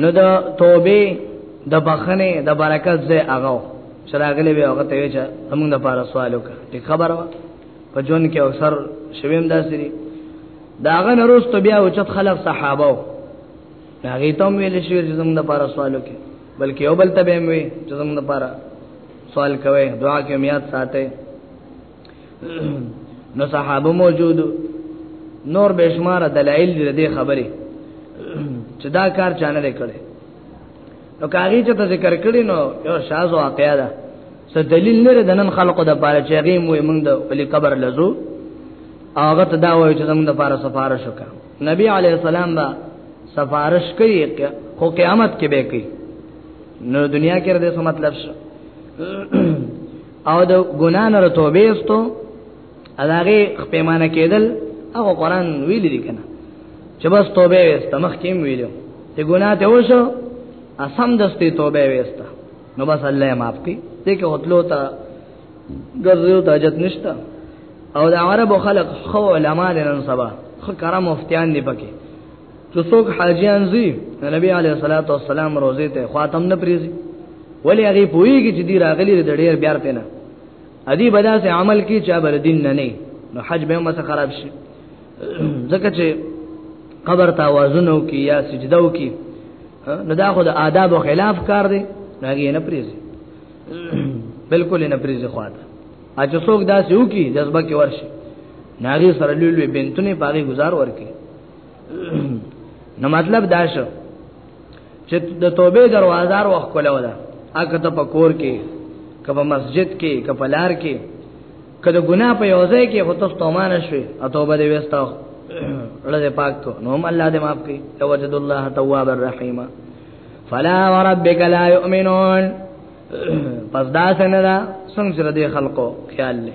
A: نو د توبه د بخنه د برکت زې هغه شراغلی به هغه ته چې موږ د پاره سوال وکړ ټیک خبره وا په جون کې اکثر شویم داسري داغه نروست بیا او چت خلق صحابه هغه ته ویل شو چې موږ د پاره سوال وکړ بلکې او بل ته به وي چې موږ د پاره سوال کوي دعا کې میات ساته نو صحابه موجود نور بشمار دلایل دې خبره چې دا کار چانه نه کړي نو کاغی چې ذکر کړی نو یو شاز واقعا ده څه دلیل لري د نن خلقو د پاره چې هغه مو موږ د ولي قبر لزو هغه ته دا وایي چې موږ د پاره سفارش وکړو نبی علی السلام با سفارش کوي خو قیامت کې به کوي نو دنیا کې رده څه مطلب شو او د ګنا نه توبه استو اداغه پیمانه کېدل هغه قران ویل دي کنه چې بس توبه وست مخ کې ویلو ته ګنا ته وشو اسم دستي توبه وست نو بس الله معاف کړي دې کې هتلو ته ګرځو ته اجت نشتا او د عربو خلق خو علما دي نن سبا خو کرام مفتیان دي پکې چې څوک حاجیان زی نبی علیه الصلاۃ والسلام روزه ته خاتم نه پریزي ولی هغه پوېږي چې دی راغلی د ډېر بیار پینه ادي بدا سه عمل کی چا بر دین نه نه نو حج به مت خراب شي ځکه چې قبر ته وازنو کی یا سجده وکي نو دا خو د آداب او خلاف کار دی هغه نه پریزي بالکل نه پریزي خواته اچ څوک دا سیو کی جذبه کې ورشي ناری سره لولې بنتونه پاګه گزار ورکي نو مطلب دا شو چې د توبه دروازه وروخ کوله ولا اګه ته پکور کې کبه مسجد کې کبه لار کې کله ګناه په یوځای کې هوته ستومان شوي او توبه دې وستا لږه پاک کو نو هم الله دې معاف کړي توجد الله تواب الرحیم فلا وربک لا یؤمنون پس دا څنګه دا څنګه دې خلقو خیال له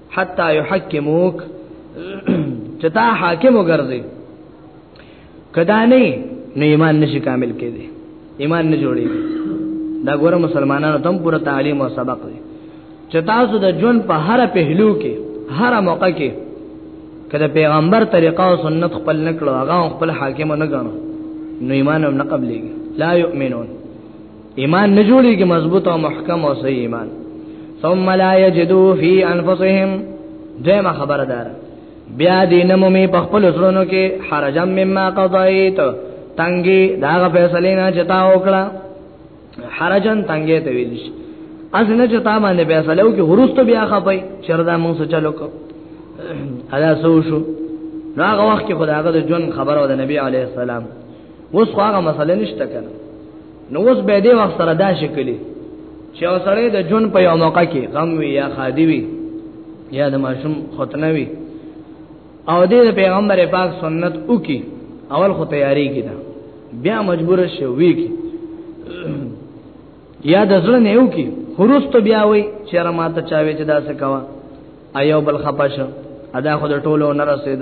A: حتا یحکموک چتا حاکم وګرځي کدا نه نه ایمان نشي کامل کېږي ایمان نه جوړي دا ګوره مسلمانانو تم پوره تعلیم او سبق دی چې تاسو د جون په هر پهلو کې هر موقع کې کله پیغمبر طریقه او سنت خپل نکړو هغه خپل حاکم نه غنو نو ایمان هم نه قبلېږي لا یؤمنون ایمان نه جوړیږي مضبوط او محکم او صحیح ایمان ثم لا یجدو فی انفسهم دیمه خبردار بیا دې نمومي په خپل سرونو کې حرجم مما قضایت تنګي دا غ فیصله نه چتا وکړه حرجن تنګي ته ویل شي از نه چتا باندې فیصله او کې هروستو بیا خپای چردا مونږ څه چلو کو ادا سو شو نو هغه وخت کې خدای هغه د جون خبر او د نبی علی السلام اوس خو هغه مسله نشته کنه نو اوس به دې وخت سره دا شکلی چې اوسړې د جون په یو موقع کې غم وی یا خادي وی یا د ماشوم ختنه وی او دې پیغمبر پاک سنت او کی اول خو تیاری کی دا بیا مجبور شوی کی یا د زړه نه یو کی خروست بیا وی چې را ماته چاوي چې دا څه کوا ایو بل خپش ادا خود ټولو نه رسید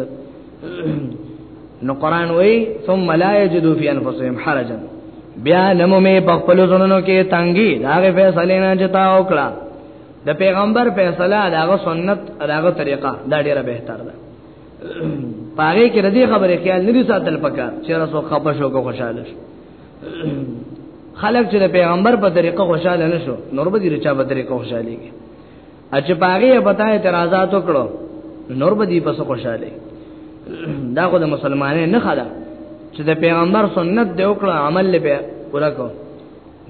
A: نو قران وای ثم لا یجدو فی انفسهم حرجا بیا نمومه په خپل زونونو کې تنګي داغه فیصله نه جتا وکړه د پیغمبر فیصله داغه سنت داغه طریقه دا ډیره بهتر ده پاره کې ردی خبره خیال ندی ساتل پکا چې رسو خپه شو کو خوشاله شو خلک چې د پیغمبر په طریقه خوشاله نشو نور به دې چا په طریقه خوشاله کیږي اچ پاغي په تا اعتراضات وکړو نور به دې پس خوشاله دا خو د مسلمانانو نه خلا چې د پیغمبر سنت دی وکړه عمل لپاره پورا کو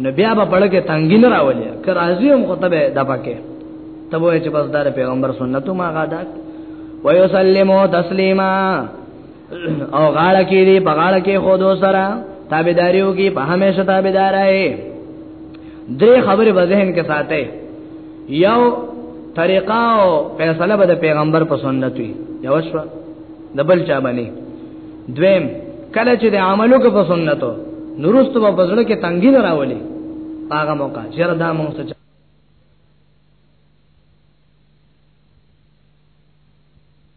A: نو بیا به پړه کې تنګی نه راولي که راضی هم خو ته د پکې تبو چې بس دار پیغمبر سنتو ما غادا ويسلمو تسلیما او غاړه کې دی په غاړه کې خو دو سره تابعداریو کې په همیشه تابعدارای درې خبرې به ذهن کې ساتي یو طریقه او فیصله به د پیغمبر په سنت وي یو شو د بل چا باندې دویم کله چې د عملو کې په سنتو نورستو په بزړه کې تنګي نه راولي هغه موقع چیرې دا مونږ څه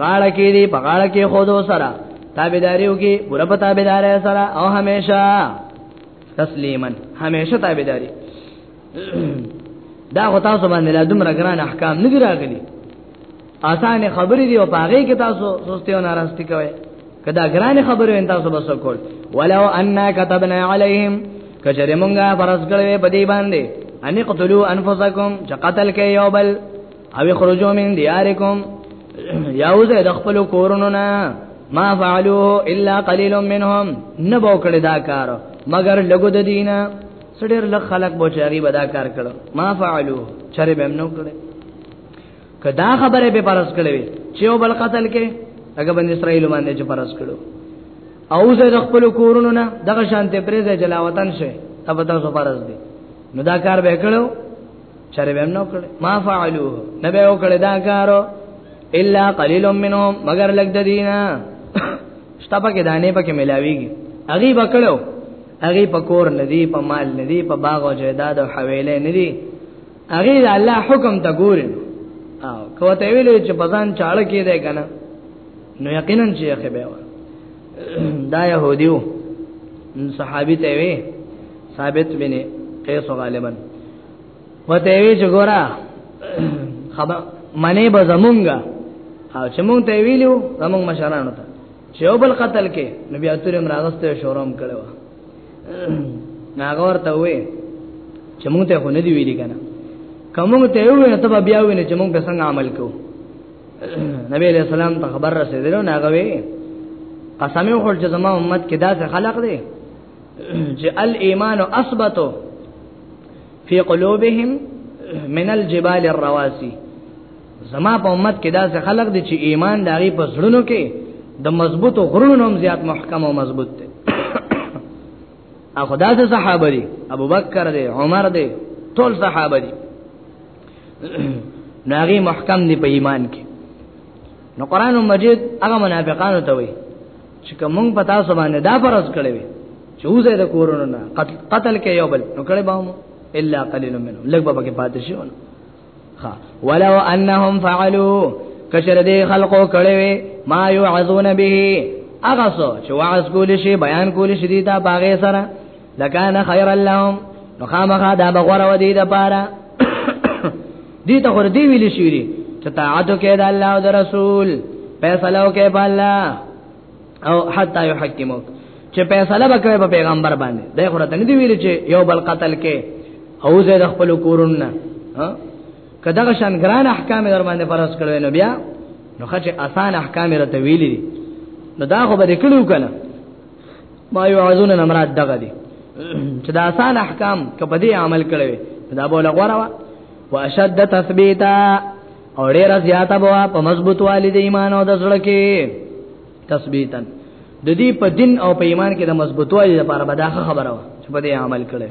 A: غاړه کې دی په غاړه کې خودو سره تابعداریو کې پوره په تابعداري سره او همیشه تسلیما همیشه تابعداري دا غو تاسو باندې لا دومره ګران احکام نه دی راغلي آسان خبرې دی او پاغې کې تاسو سستي او ناراستی کوي کدا ګران خبرې ان تاسو بس کول ولو ان كتبنا عليهم کچره مونږه فرض کړې په دې باندې ان قتلوا انفسکم چې قتل کې یو بل او خرجو من دیارکم یاوزه د خپل کورونو نه ما فعلوه الا قليل منهم نبو کړه دا کار مگر لګو د دینه سړي لږ خلک بوچاري بدا کار کړو ما فعلوه چرې به نو کړه کدا خبره به پرس کړې چې او بل قتل کې هغه بن اسرائیل باندې چې پرس کړو او زه د خپل کورونو نه دغه شانته پرې ځای جلاوطن شه تب تاسو پرس دي نو دا کار به کړو چرې به نو کړي ما فعلوه نه به وکړي دا کارو الا قليل منهم مگر لګ د دینه شته پکې دانه پکې ملاويږي اغي بکړو اغي پکور ندي په مال ندي په باغ او جیداد او حویلې ندي اغي د الله حکم ته ګوري او کوته ویلې چې بزان چاړه کې ده کنه نو یقینا چې خبره دا يهوديو صحابي ته وي ثابت بن قیس غالبا وته وی چې ګورا خبر منی به زمونږه او چې مونږ ته ویلو زمونږ مشرانو ته چې یو بل قتل کې نبی اتور امراغسته شورم کړو ناغور ته وې چې مونږ ته خو نه دی ویلي کنه کوم ته یو نه ته بیا وینې چې مونږ به څنګه عمل کوو نبی علیہ السلام ته خبر رسیدلو ناغوي قسم یو خل چې زما امت کې داسې خلق دی چې الايمان اثبتو فی قلوبهم من الجبال الرواسي زما په امت کې دا څه خلق دي چې ایمان داري په زړونو کې د مضبوطو غرونو هم زیات محکم او مضبوط دي اخو دا څه صحابه دي ابو بکر دي عمر دي ټول صحابه دي ناغي محکم دي په ایمان کې نو قران مجید هغه منافقانو ته وایي چې کوم په تاسو باندې دا فرض کړی وي چې وزه د کورونو نه قتل کې یو بل نو کړي باوم الا قليل منهم لګ به کې پاتې شي ونه ها ولو انهم فعلوا کشر دې خلقو کړي وي ما يعذون به اغه سو چې واعظ کول شي بیان کول شي دا باغې سره لکان خیر اللهم نو خامخا دا بغور و دی دا پارا دی تا خور دی ویلی شویلی چه طاعتو که دا اللہ و دا رسول پیسلو که پا اللہ او حتی یو حکمو چه پیسلو بکوی پا پیغمبر باندی دا خور تنگ دی ویلی چه یو بل قتل که او زید اخپلو کورون نا که دغه شان ګران احکام در باندې فرض کړو نو بیا نو خچ آسان احکام رته ویلي نو دا خو به کلو کنه ما یعذون نه مراد دغه دي چې دا آسان احکام کپه دې عمل کړي دا بوله غوړه وا واشد تثبیتا او ډیر زیاته بوا په مضبوط والد ایمان او د زړه کې تثبیتن د دې په دین او په ایمان کې د مضبوطوالي لپاره به دا خبره و چې په دې عمل کړي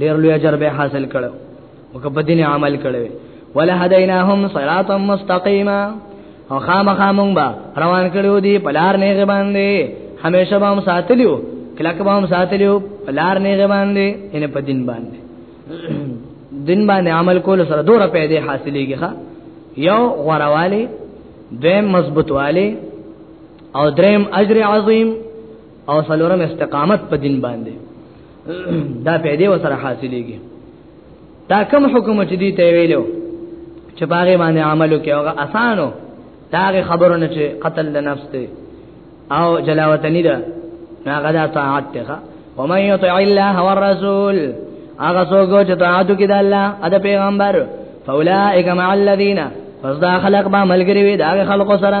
A: ډیر لوی اجر به حاصل کړو او که بدین عمل کړو ولا هدیناهم صراطا مستقیما او خامخا مونږ به روان کړو دی پلار نه غبان دی همیشه به هم ساتلیو کلک به هم ساتلیو پلار نه غبان دی ان په دین باندې دین باندې عمل کول سره دوره پیدا حاصلېږي ښا یو غورواله دیم مضبوطواله او دریم اجر عظیم او سلورم استقامت په دین باندې دا پیدا وسره حاصلېږي دا کوم حکم چې دی ته ویلو چې باغې باندې عمل وکي هغه اسانو دا خبرونه چې قتل د نفس ته او جلاوطنی ده هغه د طاعت ته ومن يطع الله والرسول هغه څوک چې طاعت کوي د الله او د پیغمبر فاولائک مع الذین فصدا خلق با ملګری وي دا خلق سره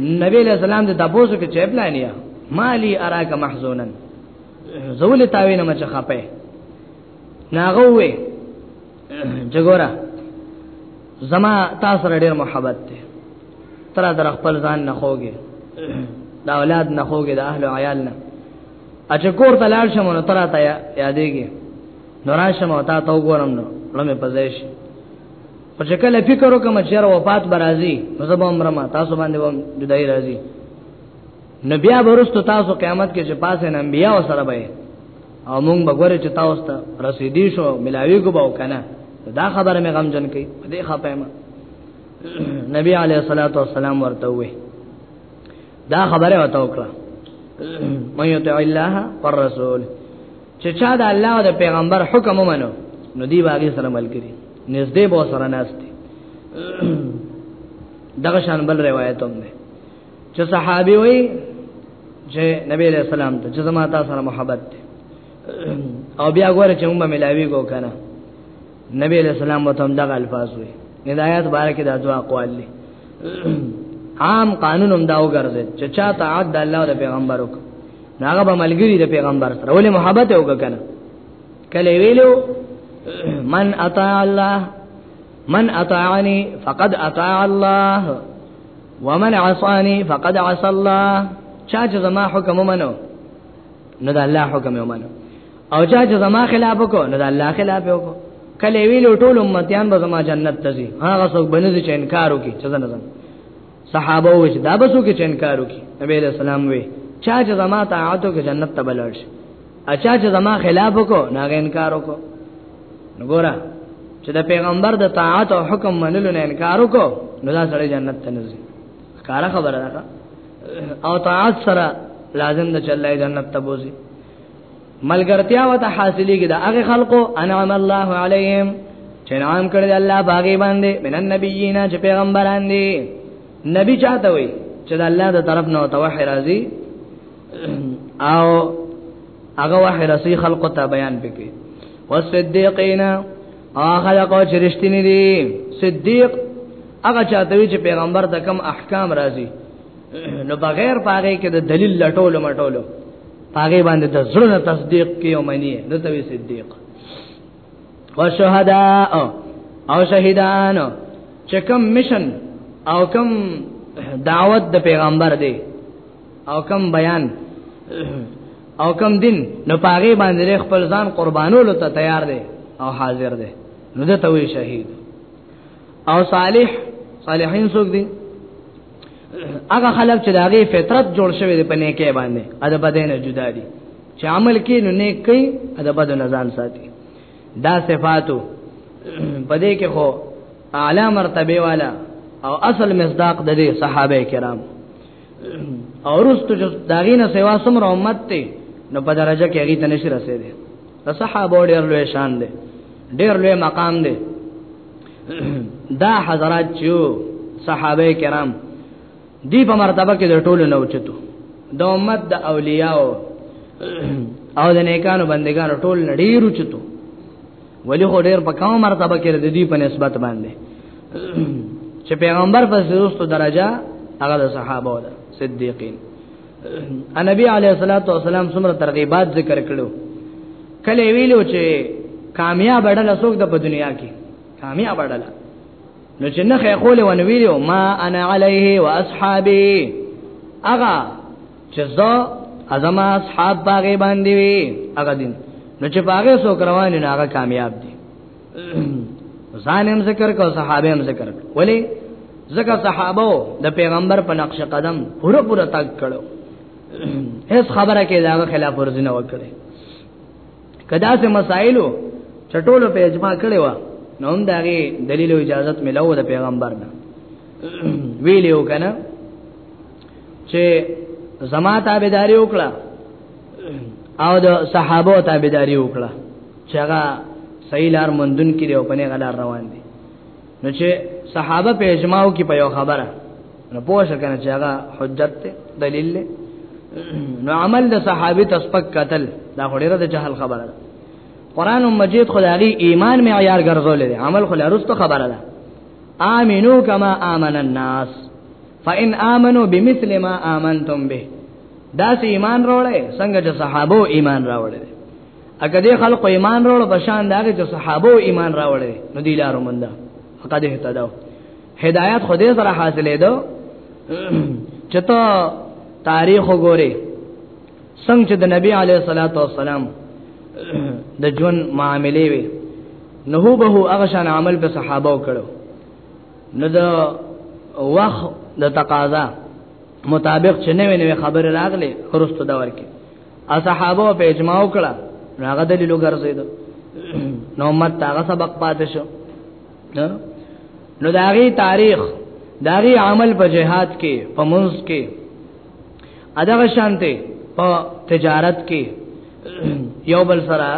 A: نبی علیہ السلام د تاسو کې چیب نه نیا مالی اراک محزونن زول تاوینه مچ خپه ناغه وې جګورا زما تاسو سره ډیر محبت ده تر در خپل ځان نه خوګي دا اولاد نه خوګي د اهل عیال نه اچ کور ته لاړ شم نو تر تا یادېږي نو راشم او تا تو ګورم نو لمه پزیش او چې کله فکر وکم چې را وفات برازي نو زه به عمره ما تاسو باندې وم جدای راځي نو بیا ورستو تاسو قیامت کې چې پاسه انبیا او سره به او مونږ بګوره چې تاسو ته رسیدي شو ملاوي کو باو کنه دا خبره مې غمجن کړي په دې خپېما نبی علیه الصلاۃ والسلام ورته وې دا خبره وته وکړه مې ته الله پر رسول چې چا د الله او د پیغمبر حکم ومنو نو دی باغی سره ملګری نږدې به سره ناشتي دغه شان بل روایت هم ده چې صحابي وای چې نبی علیہ السلام ته چې زما تاسو سره محبت ده او بیا غواړي چې موږ ملاوي کو کنه نبی علیہ السلام وته هم دغه الفاظ وي هدایت باره کې دا دوا اقوال دي عام قانون هم دا وګرځي چې چا تعاد د الله او د پیغمبر وک ناغه به ملګری د پیغمبر سره ولې محبت وک کنه کله ویلو من اطاع الله من اطاعني فقد اطاع الله ومن عصاني فقد عصى الله چا چې زما حکم ومنو نو د الله حکم ومنو او چا چې زما خلاف وکړو نو د الله خلاف وکړو کله ویلو ټول امتیان به زما جنت ته ځي هغه څوک بنځي چې انکار وکړي چې زنه زم صحابه وې دا به څوک چې انکار وکړي نبی له سلام وې چا چې زما طاعت وکړي جنت ته بلل شي اچا چې زما خلاف وکړو نه انکار وکړو نو ګوره چې د پیغمبر د طاعت او حکم منلو نه انکار وکړو نو دا سړی جنت ته نه ځي کار خبره ده او طاعت سره لازم ده چې الله جنت ته بوزي ملګرتیا او ته حاصلېږي د هغه خلکو انعام الله علیهم چې نام کړی الله باغې باندې من النبیین چې پیغمبران دي نبی چاته وي چې د الله د طرف نه توحید راځي او هغه وحی رسي خلق ته بیان پکې والصدیقین هغه لکه چې رښتینی دي صدیق هغه چاته وي چې پیغمبر د کم احکام راځي نو بغیر پاره کې د دلیل لټولو مټولو پاګې باندې د زړه تصدیق کې او منی د توي صدیق او شهدا او شهیدان چې کوم مشن او کوم دعوت د پیغمبر دی او کوم بیان او کوم دین نو پاګې باندې خپل ځان قربانولو ته تیار دی او حاضر دی نو د توي شهید او صالح صالحین څوک دي هغه خلک چې داغه فطرت جوړ شوی دی په نیکه باندې ادا بدن جدا دي چې عمل کې نو نیک کوي ادا بدن ځان ساتي دا صفاتو پدې کې خو اعلی مرتبه والا او اصل مصداق د دې صحابه کرام او رستو چې داغینه سیوا سمره امت ته نو په درجه کې هغه تنشي رسیدي د صحابه ډېر لوی شان دی ډېر لوی مقام دی دا حضرات چې صحابه کرام دی په مرتبه کې د ټولو نه اوچتو د امت د اولیاء او د نیکانو بندگانو ټول نډیر اوچتو ولی خو ډیر په کوم مرتبه کې د دې په نسبت باندې چې پیغمبر په سروستو درجه هغه د صحابه ده صدیقین ان نبی علیه الصلاۃ والسلام څومره ترغیبات ذکر کړو کله ویلو چې کامیاب اړل څوک د په دنیا کې کامیاب اړل نو چې نه خېقول ون ویلو ما انا علیه واصحابی اغا چې زه ازما اصحاب باغې باندې وي اغا دین نو چې باغې څوک روان نه هغه کامیاب دي ځان هم ذکر کو صحابه هم ذکر ولی ځکه صحابه د پیغمبر په نقش قدم پوره پوره تاګ کړو هیڅ خبره کې دا خلاف ورزي نه وکړي کدا سه مسائلو چټولو په اجماع کړي و نو هم دغه دلیل او اجازه ملو د پیغمبر نه ویلو کنه چې زما تابعداري وکړه او د صحابه تابعداري وکړه چې هغه صحیح لار مندون کړي او په نه غلار روان دي نو چې صحابه په اجماعو کې په یو خبره نو پوه شو کنه چې هغه حجت ته دلیل له نو عمل د صحابي تسبق قتل دا هډیره د جهل خبره ده قران مجید خدای ایمان معیار ګرځولې عمل خلارستو خبره ده امنو کما امن الناس فإن آمنوا بمثل ما آمنتم به دا سه ایمان راوړې څنګه چې صحابه ایمان راوړې اګه دې خلق ایمان راوړ په شان دا چې صحابه ایمان راوړې نو دی لارو مونږ فقد اهتدوا هدایت خدای سره حاصلې دو چته تاریخ وګوره څنګه چې د نبی علی صلوات و سلام د جون معاملې وي نو به هغه شان عمل په صحابه وکړو نو د وخت د تقاضا مطابق چې نوې نوې خبره راغله خرست دا ورکه اصحابو په اجماع وکړه هغه دلیل وګرځید نو مت هغه سبق پاتې شو نو داغي تاریخ داغي عمل په جهاد کې په منځ کې اداغه شانته په تجارت کې یو بل سره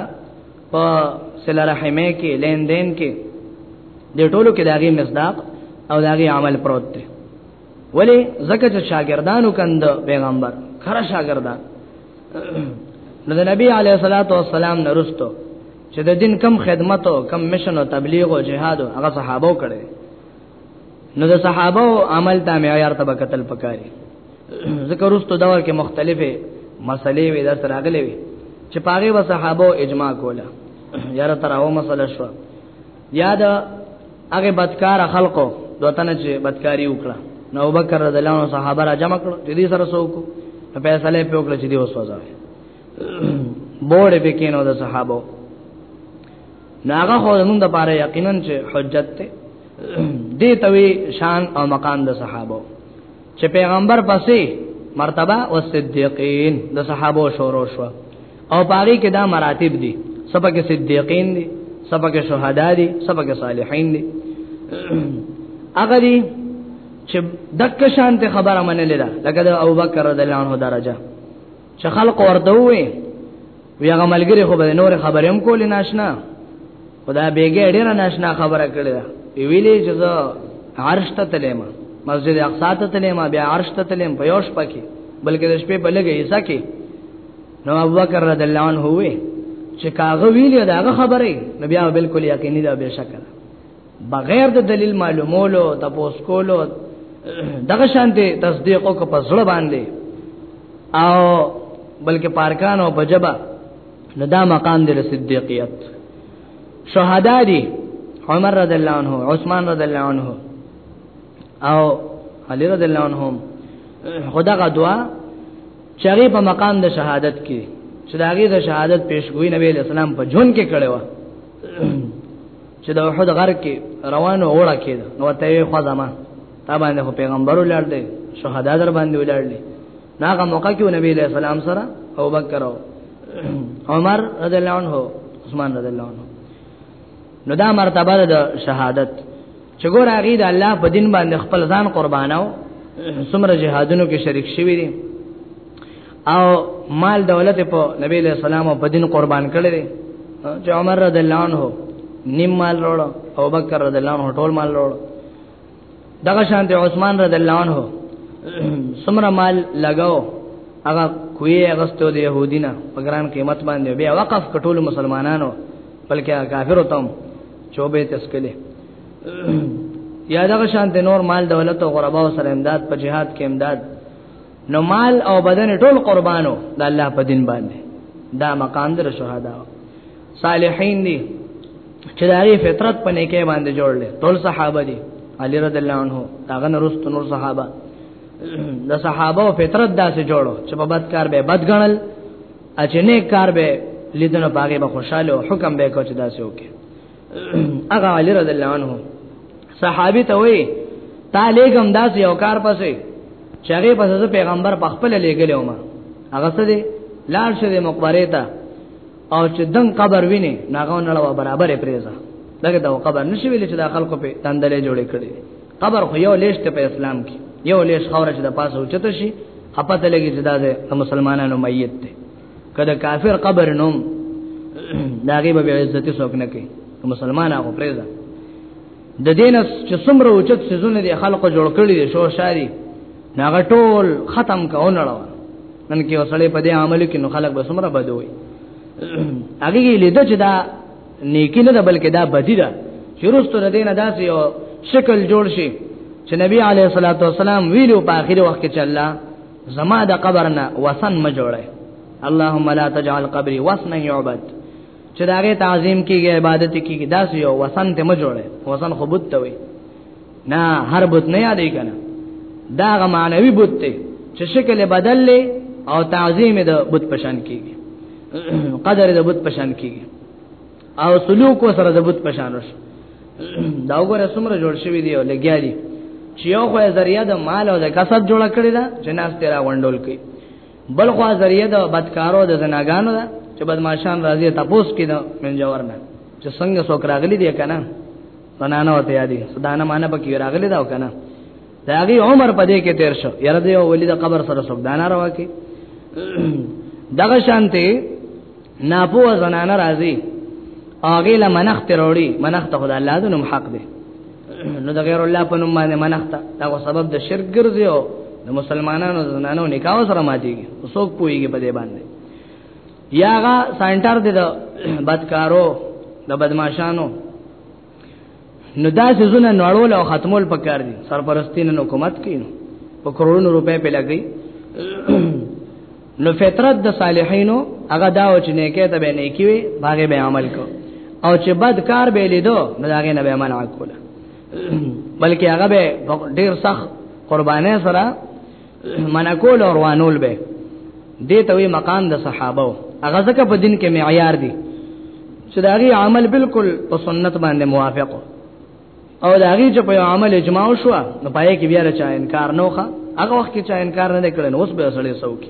A: په سله رحمه کې لین دین کې د ټولو کې داغي مصداق او داغي عمل پروت دی ولی زکه چې شاګردانو کند پیغمبر خره شاګردان نو د نبی علیه الصلاۃ والسلام نرستو چې د دین کم خدمت او کم مشن او تبلیغ او جهاد هغه صحابه کړي نو د صحابه عمل ته معیار ته بکتل پکاري ذکر واستو دور کې مختلفه مسلې وې در سره غلې وې چې پاره و صحابه اجماع کوله یاره تر او مسله شو یاد هغه بدکار خلقو دوتنه چې بدکاری وکړه نو ابوبکر رضی الله عنه صحابه را جمع کړو چې دې سره سوق په فیصله په وکړه چې دې وسوځاوي بوړې به کینو د صحابه ناغه خو زمون د پاره یقینا چې حجت ته دې توي شان او مقام د صحابه چې پیغمبر پسې مرتبه او صدیقین د صحابه شورو شو او پاری کې دا مراتب دي سبکه صدیقین دي سبکه شهدا دي سبکه صالحین دي هغه دي چې دک شانت خبره منلې ده لکه د ابوبکر رضی الله عنه درجه چې خلق ورته وي وی هغه ملګری خو به نور خبرې هم کولې ناشنا خدا بیګه ډیره ناشنا خبره کړې ده ویلې چې زه عرش ته تلم مسجد اقصا ته تلم بیا عرش ته تلم په یوش پکې بلکې د شپې په لګې حصہ کې نو ابوبکر رضی الله عنه وې چې کاغه ویلې داغه خبره نو بیا بالکل یقیني ده به شک بغیر د دلیل معلومولو تپوس کولو دغه شانته تصدیق او کپسړه باندې او بلکې پارکان او بجبا نو دا مقام دی صدیقیت شهدا دی عمر رضی الله عنه عثمان رضی الله عنه او علی رضی الله عنهم خدا غدوا چری په مقام د شهادت کې چې دا غي د شهادت پیشګوئی نبی اسلام په جون کې کړي و چې د احد غر کې روانو وړه کې نو ته یې خدامه تا باندې پیغمبر ولر دی شهدا در باندې ولر دی ناغه موقع کې نبی له سلام سره او بکر او عمر رضی الله عنه عثمان رضی الله عنه نو دا مرتبه د شهادت چې ګور هغه د الله په دین باندې خپل ځان قرباناو سمره جهادونو کې شریک شوی دي او مال دولت په نبی له سلام او په دین قربان کړی دي چې عمر رضی الله عنه نیم مال وروړو او بکر رضی الله عنه ټول مال وروړو دغه شان ته عثمان رضی الله عنه سمره مال لگاو هغه کوی غستو د يهودینا په ګران قیمت باندې بیا وقف کټول مسلمانانو بلکې کافر وتم چوبې تسکلې یا دغه شان د نور مال دولت او غربا سره امداد په جهاد کې امداد نو مال او بدن ټول قربانو د الله په دین باندې دا مقام در شهدا صالحین دي چې دغه فطرت په نیکه باندې جوړل ټول صحابه دي علی رضی الله عنه هغه نورست نور صحابه د صحابه او فطرت داسې جوړو چې په بد کار به بد غنل اچنه کار به لیدنه باغې به خوشاله او حکم به کوچ داسې وکړي هغه علی رضی الله عنه صحابي ته وې تا لګم داس یو کار پسې چغه پسې پیغمبر په خپل لګلو ما هغه څه دې لار شه دې مقبره ته او چې دن قبر ویني ناغه نړوا برابرې پریزه دغه دا قبر نشي ویل چې د خلکو په تندلې جوړې کړي قبر خو یو لیش ته په اسلام کې یو لیش خوره چې د پاسه اوچته شي خپته لګي چې دا د مسلمانانو میت دی کله کافر قبر نوم داګه به عزت څوک نه کوي مسلمان هغه پریزه د دین چې څومره اوچت سيزونه دي خلکو جوړ کړی دي شو شاري ناغه ټول ختم کاو نه لړو نن کې وسړې په دې عمل کې نو خلک به څومره بدوي هغه کې لیدو چې دا نیکی نه ده بلکې دا بدی ده چې روستو د دینه داسې یو شکل جوړ شي چې نبی علیه الصلاۃ والسلام ویلو په اخر وخت کې چې الله زما د قبر نه وسن ما جوړه اللهم لا تجعل قبري وسنا يعبد چې دا غي تعظیم کیږي عبادت کیږي دا یو وسن ته ما جوړه وسن خو بوت وي نه هر بوت نه یادې کنه دا غ معنوي بوت ته چې شکل بدل لې او تعظیم د بوت پشان کیږي قدر د بوت پشان کیږي او سلوک سره د بت پشان شو دا وګوره څومره جوړ شوی دی او لګیا دی چې یو خو ذریعہ د مال او د کسب جوړ کړی دا جناز تیرا وندول کوي بل خو ذریعہ د بدکارو د زناګانو دا چې بدمعشان راځي تپوس کې دا منجور نه چې څنګه څوک راغلي دی کنه سنانه وته یادي سدانه معنی پکې راغلي دا کنه دا غي عمر پدې کې تیر شو یره دی ولید قبر سره څوک دانا راوکي دغه شانته ناپو زنانه راځي هغه له منخت وروړي منخت خدای الله د نوم حق دی نو د غیر الله په نوم باندې منخت دا سبب د شرک ګرځي او د مسلمانانو زنانو نکاح سره ماتيږي څوک پويږي په دې باندې یاغه سنټر دی د بدکارو د بدمعشانو نو دا سيزونه نړول او ختمول پکار دي سرپرستی نه حکومت کین په کروڑونو روپے په لګي نو فطرت د صالحینو هغه دا او چې نه کې ته به نه کیوي باغې به عمل کو او چې بد کار به لیدو نو هغه نه به منع کوله بلکې هغه به ډیر سخت قربانې سره منکول او روانول به دې ته وی مقام د صحابه هغه ځکه په دین کې معیار دي چې دا غي عمل بالکل په سنت باندې موافق او دا غي چې په عمل اجماع شو نو پای کې بیا چا انکار نه وکړه هغه وخت کې چا انکار نه کړي نو اوس به سړی سوک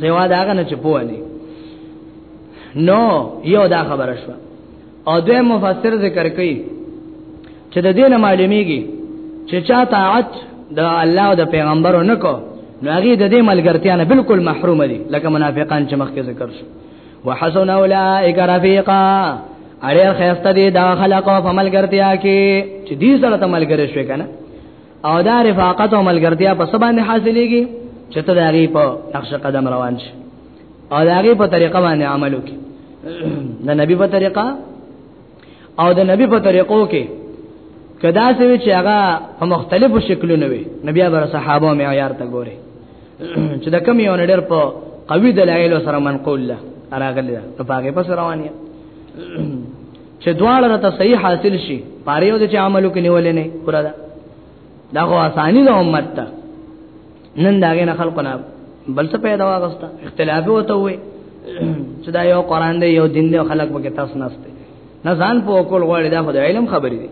A: سیوا دا غنه چې پوه نه نو یو دا خبره شوه او دوی مفسر ذکر کوي چې د دین معلومیږي چې چا طاعت د الله او د پیغمبرو نکو نو هغه د دې ملګرتیا نه بالکل محروم دي لکه منافقان چې مخکې ذکر شو وحسن اولئک رفیقا اړیر خیسته دي دا خلق او ملګرتیا کې چې دې سره ته ملګری شوې کنه او دا رفاقت او ملګرتیا په سبا نه حاصلېږي چې ته د هغه په نقش قدم روان شې او دا غي په طریقه باندې عمل وکړي د نبی په طریقه او د نبی په طریقو کې کدا سوي چې هغه په مختلفو شکلونو وي نبي ابر صحابه مې عیار ته ګوري چې د کم یو نړر په قوی دلایل سره منقول له راغلی ده په هغه پس روانه چې دواړه ته صحیح حاصل شي پاره یو د عملو کې نیولې نه پورا ده دا خو اسانی ده امت ته نن داګه نه خلق نه بل څه پیدا واغستا اختلاف وته وي چې دا یو قران دی یو دین دی خلق به تاسو نهسته نه ځان په کول غواړي دا خو د علم خبرې دي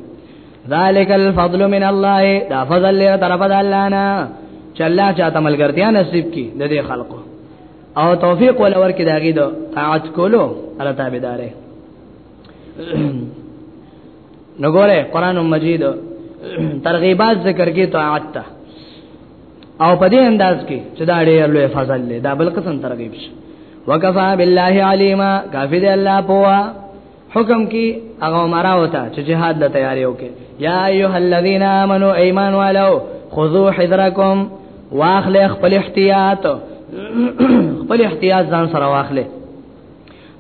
A: ذالک الفضل من الله دا فضل له طرف د الله نه چې الله چاته ملګرتیا نصیب کړي د دې خلقو او توفیق ولور کې داګه د طاعت کولو الله تابعداري نګوره قران مجید ترغیبات ذکر کې طاعت ته او په دې انداز کې چې دا ډېر لوی فضل دی دا بل قسم ترغیب شي وکفا بالله علیما کافی دی الله پوا حکم کی هغه مرا وتا چې جهاد له تیاری وکي یا ایه الذین آمنو ایمان والو خذو حذرکم واخله خپل احتیاط خپل احتیاط ځان سره واخله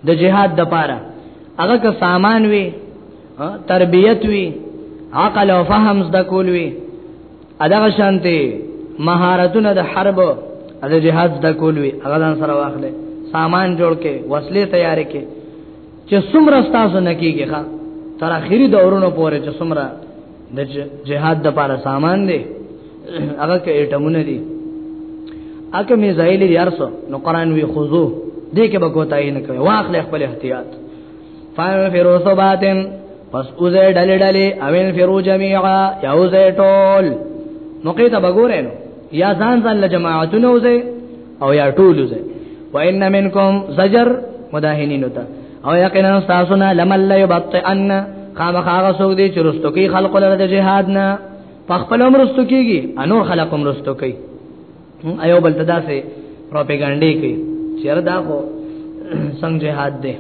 A: د جهاد د پاره هغه که سامان وي تربيت وي عقل او فهم زده کول وي اداغه شانتي مهارتونه د حرب د جهاد زده کول وي هغه ځان سره واخلې سامان جوړ کې وسلې تیار کې چې څومره تاسو نکیږي ښا تر اخیری دورونو پورې چې څومره د جهاد د لپاره سامان دی هغه کې اټمونه دي اګه میزایل دي ارسو نو قران وی خذو دې کې به کوتای نه کوي واخل خپل احتیاط فان فرو ثباتن پس اوزه ډلې ډلې اوین فرو جميعا یا اوزه ټول نو کې ته بګورې نو یا ځان ځان له جماعتونو اوزه او یا ټول اوزه وان منکم زجر مداهنینو ته او یقینا تاسو نه لمل لا یبطئن خامخا غسوک دي چې رستو کې خلق لره د جهاد نه پخپل عمر رستو کېږي انور خلق عمر رستو کوي ایو بل تدا سه پروپاګاندا کوي چیرې دا خو څنګه جهاد دی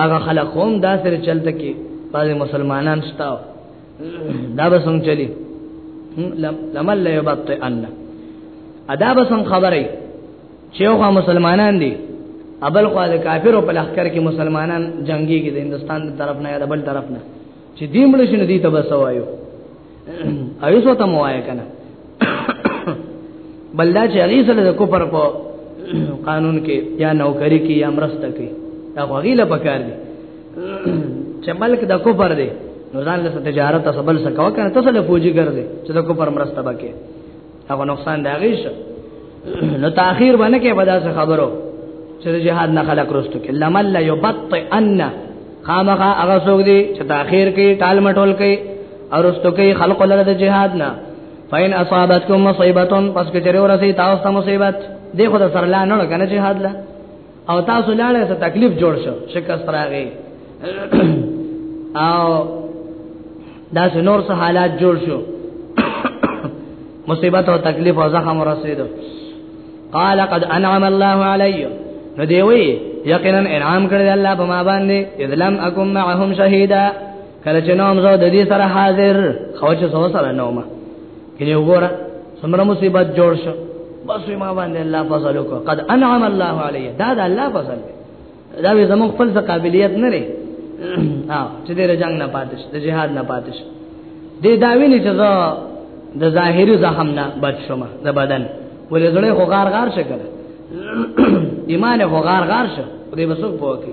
A: هغه خلق هم دا سره چلته کې بعض مسلمانان شتاو دا به څنګه چلی لمل لا یبطئن ادا به څنګه خبره چې خو مسلمانان دي ابل خو د کافرو په لخر کې مسلمانان جنگي کې د هندستان د طرف نه یا د بل طرف نه چې دې مړ شنه دي تبه سوایو ایو سو ته موای کنه بلدا چې هغه سره د کوپر په قانون کې یا نوکری کې یا مرسته کې دا غوګیله پکار دي چې ملک د کوپر دی نو ځان له تجارت سبل سکو کنه تاسو له فوجي ګرځي چې د کوپر مرسته وکړي هغه نقصان دا غیش نو تاخير باندې کې بدا څه خبرو چې جهاد نه خلق رستو کې لمل لا يبطئ ان خامخا هغه څوک دي چې تاخير کې ټال مټول کې او رستو کې خلق لره د جهاد نه فین اصابتکم مصیبتون پس کې چره ورسي تاسو ته مصیبت دغه د سرلا نه کنه جهاد لا او تاسو لاړې ته تکلیف جوړ شو شکست راغی او دا نور څه حالات جوړ شو مصیبت او تکلیف او زخم ورسېدو قال قد انعم الله علي نو دی وی یقینا انعام کړی الله په ما باندې اذلم اكم معهم شهيدا کله چې نوم زو د دې سره حاضر خو چې سو سره نومه کله وګوره څومره مصیبت جوړ شو بس ما باندې الله فضل وکړه قد انعم الله علی دا دا الله فضل دا وی زموږ خپل قابلیت نه لري ها چې دې رجنګ نه پاتش د جهاد نه پاتش دې دا ویني چې زه د ظاهری زخم نه بچ شوم د بدن ولې زړه خو غار غار شکل ایمان خو غار غار شو دې بسوک پوکي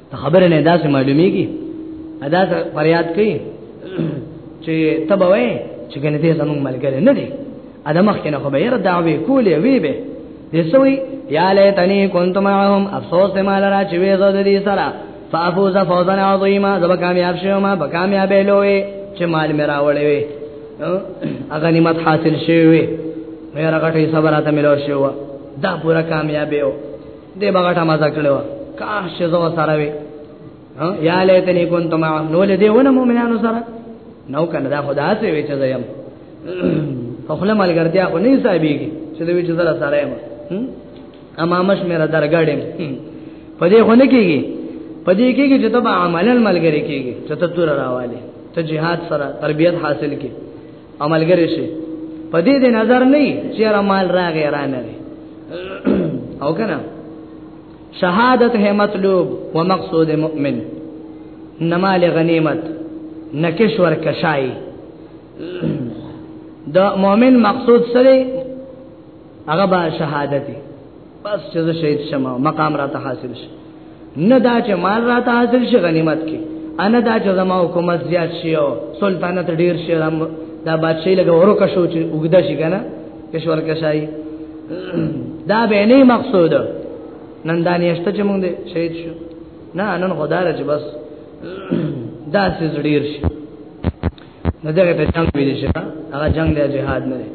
A: خبره نه داسې معلومیږي ادا فریاد کوي چې تبوي چې کنه دې زمونږ ملګری نه دی ادا مخ کنه خو به یې دعوی کولې وی به دې سوی یا لیتنی کنت معهم افسوس دې مال را چې وې زو دې سره فافوز فوزا عظیما زب کامیاب شوم به کامیاب لوي چې مال مې راوړې وي اغه نعمت حاصل شوی مې راغټي صبر اته ملو شو دا پورا کامیاب یو دې بغټه مزه کړو کاش چې زو سره وي یا لیتنی كنت معهم نو له دې ونه مؤمنانو سره نو کنه دا خدا سي وي چې زم خپل ملګرتیا خو نه حسابيږي چې دوی چې زړه سره یم اما مش میرا درګړم پدې خو نه کیږي پدې کیږي چې ته عملاً ملګری کیږي چې ته تور راواله ته جهاد سره تربيت حاصل کړي عملګری شي په دې د نظر نه چې را مال راغی را نه او کنه شهادت ہے مطلوب و مقصود مؤمن نمال غنیمت نکشور کشای دا مؤمن مقصود سره هغه به شهادت بس چې زه شهید شم مقام راته حاصل شي نه دا چې مال راته حاصل شي غنیمت کې انا دا چې زما حکومت زیات شي او سلطنت ډیر شي دا بادشاہي لګه ورو کا شو چې وګدا شي کنه کشور کشای دا به نه مقصود نن دا نیشته چې مونږ شهید شو نه نن خدای راځي بس دا څه ډیر شي نو دغه ته جنگ ویل شي هغه جنگ دی جهاد نه دی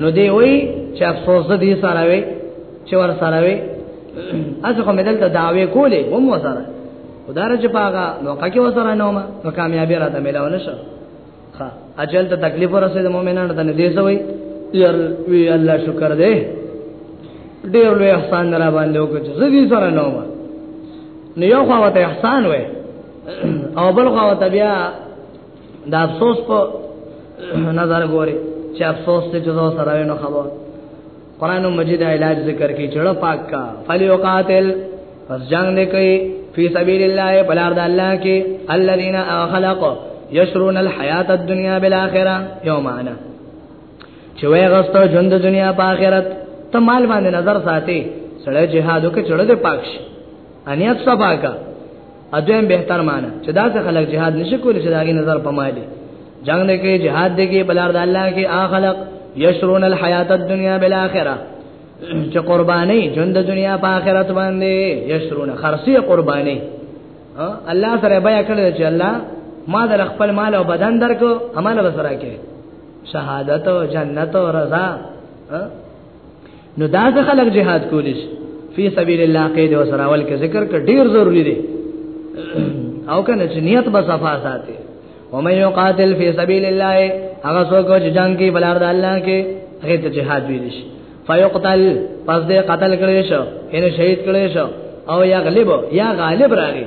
A: نو دی وای چې افسوس دې سره وي چې ور سره وي از خو مدل ته دعوی کولې هم وسره خدای چې پاګه موقع کې وسره نه ما نو کامیابی راته ملاو نشه ها اجل ته تکلیف ورسې د مؤمنانو ته نه دی سوی یار وی الله شکر دې ډېر لوی احسان را باندې وکړ چې زه دې سره نه ما نو یو خو ته احسان وې او بل خو ته بیا دا افسوس په نظر ګوري چې افسوس ته جزو سره نه خبر قران مجید علاج ذکر کی چړه پاک کا فلیقاتل پس جنگ نه کوي فی سبیل الله بلار د الله کې الذين خلق یشرون الحیات الدنیا بالاخره یومانا چې وای غستو ژوند دنیا په آخرت ته مال باندې نظر ساتي سړی جهاد وکړي چړه دې پاک شي انیت سبا کا اځم به تر معنی چې دا څه خلک جهاد نشي کولی چې داګه نظر پمایلی جنگ نه کوي جهاد دی کې بلار د الله کې اخلق یشرون الحیات الدنیا بالاخره چې قرباني ژوند د دنیا په آخرت باندې یشرون خرسي قرباني الله سره بیا کړل چې الله ما در خپل مال او بدن درکو عمل وسره کې شهادت او جنت او رضا نو دا ځکه خلک جهاد کولی شي فی سبیل الله کې د وسراول کې ذکر کړ ډیر ضروری دی او کنه چې نیت به صفا ساتي و مې یو قاتل فی سبیل الله هغه څوک چې جنگ کې بلار د الله کې هغه ته جهاد ویل شي فیقتل پس دې قتل کړي شو ان شهید کړي شو او یا غلب یا غالب راغی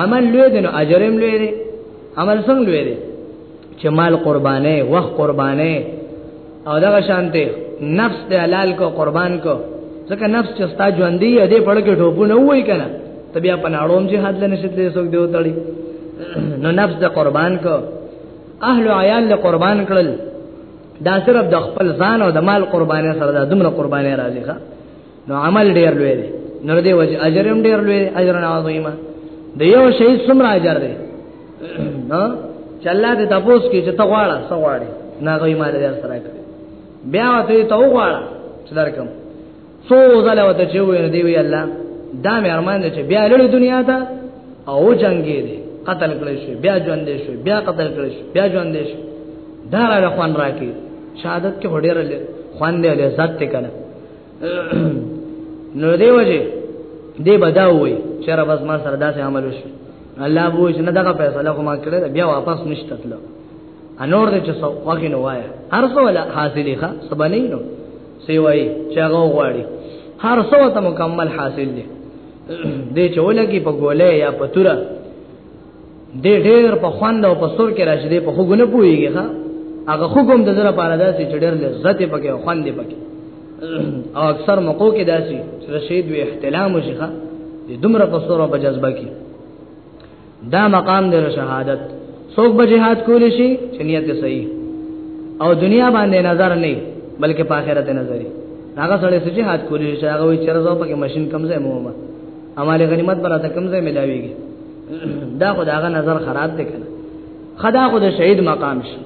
A: عمل لوی دی نو اجر هم لوی دی عمل څنګه لوی دی چې مال قربانې وخت قربانې او دغه شانته نفس ته حلال کو قربان کو ځکه نفس چې ستا ژوند دی دې پړ کې ټوپو نه وای کنه ته بیا په ناړوم چې حد لنه شتلې سوګ دیو تړي نو نفس د قربان کو اهل عیال له قربان کړل دا صرف د خپل ځان او د مال قربانې سره د دومره قربانې راځي ښا نو عمل ډیر لوی دی نو دې وجه اجر هم ډیر لوی اجر نه عظیمه د یو شهید څومره اجر دی ها چې الله دې تاسو کې چې تغواړه سغواړي ناغوی مال دې سره کړی بیا ته ته وغواړه چې درکم څو ځله وته چې وې دی وی الله دا مې ارمان دې چې بیا لړ دنیا ته او جنگي دې قتل کړی شي بیا ژوند دې شي بیا قتل کړی شي بیا ژوند دې شي دا را خوان راکی شهادت کې هډیر له خوان دې له عزت ته کنه نو دی وجه دی بدا وای چې را بس ما سره داسې عمل وشو الله بو چې نه دغه فیصله کوم کړی بیا واپس نشته تل انور دې چې سو واګې نو وای هر څه ولا حاصلې ښه سبا نه نو سی وای چې هغه غواړي هر څه ته مکمل حاصل دي دې چې ولګي په ګولې یا په توره دې ډېر په خوند او په سر کې راځي دې په خوګونه پويږي ها هغه خوګم د زړه پاره داسې چې ډېر لذت پکې او خوند پکې او اکثر موقع کې داسې چې شهید وی احتلام وشي ها دې دومره په سر او په جذبه کې دا مقام دې شهادت څوک به jihad کول شي چې نیت صحیح او دنیا باندې نظر نه بلکې په آخرت نظر هغه سره چې jihad کول شي هغه وی چې راځو پکې ماشين کمزې مومه اماله غنیمت براته کمزې ملاويږي دا خو داغه نظر خراب دی کنه خدا خو د شهید مقام شي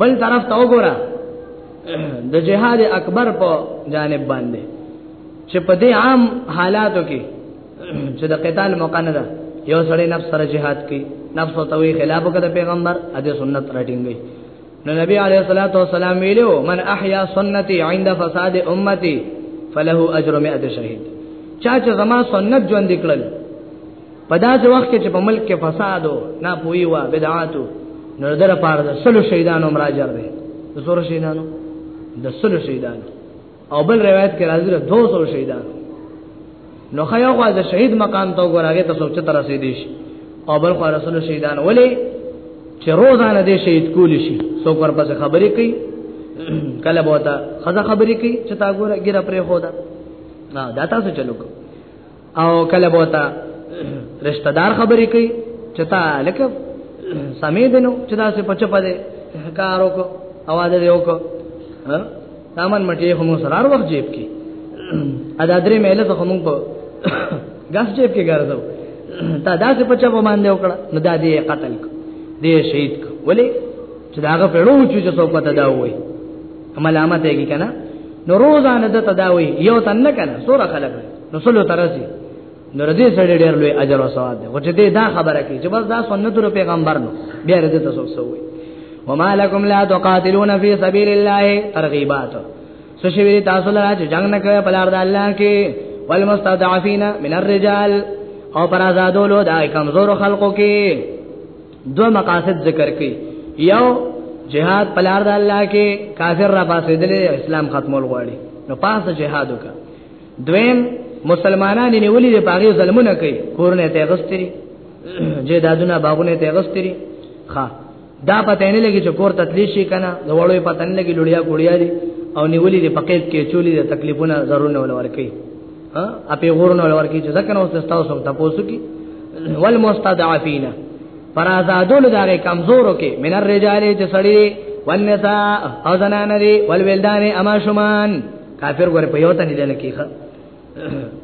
A: بل طرف ته وګوره د جهاد اکبر په جانب باندې چې په دې عام حالاتو کې چې د قتال موقع نه ده یو سړی نفس سره جهاد کوي نفس او توي خلاف وکړه پیغمبر ا دې سنت راټینګي نو نبی علیه الصلاۃ والسلام ویلو من احیا سنتي عند فساد امتي فله اجر 100 شهید چا چې زما سنت ژوند کړل په داسې وخت کې چې په ملک کې فساد او ناپوهي او بدعات نو در پاره د سلو شهیدانو مراجعه ده د سور شهیدانو د سلو شهیدانو او بل روایت کې راځي د 200 شهیدانو نو خیا خو د شهید مقام ته وګورغه ته سوچ تر رسې دي شي او بل خو رسول شهیدان ولې چې روزانه دې شهید کول شي سو پر پس خبرې کوي کله بوته خزه خبرې کوي چې تا ګوره ګره پرې هو دا دا تاسو چلو کو او کله بوتا رشتہ دار خبرې کوي چې تا لکه سمې دینو چې دا څه پچ پدې کار وکړو اواز دې وکړو ها سامان مټي هم سرار وخت جیب کې ادا درې مېله ته هم په ګاس جیب کې ګرځاو تا دا څه پچ په باندې وکړه نو دا دې قتل کو دې شهید کو ولې چې داغه په لوچ چې څوک پته دا وای ملامت یې کنه نو روزانه د تداوی یو تن نه کنه سوره خلک نو سلو ترسي نو رضی سړي ډېر لوی اجر او ثواب دی وجه دې دا خبره کوي چې بس دا سنت رو پیغمبر نو بیا رضی تاسو سووي وما لكم لا تقاتلون في سبيل الله ترغيبات سشوی تاسو لرا چې جنگ نه کوي په لار د الله کې والمستضعفين من الرجال او پر آزادو لو دا کمزور خلقو کې دو مقاصد ذکر کړي یو جهاد په لار د الله کې کافر را پاسېدل اسلام ختمول غواړي نو پاسه جهاد وکړه دویم مسلمانان نیولې د باغې ظلمونه کوي کورنه ته غستري جیدادونه باغونه ته غستري ښا دا پته نه لګي چې کور تتلی شي کنه د وړوي پته نه لګي لړیا ګړیا دي او نیولې د پکې کې چولې د تکلیفونه ضرورونه ولور کوي ها اپې غورونه ولور کوي چې ځکه نو تاسو ته تاسو کې والمستضعفين پر آزادول دغه کمزورو کې من الرجال چې سړی والنساء او زنان دي والولدان اما شومان کافر ور په یو تنه دل کیخه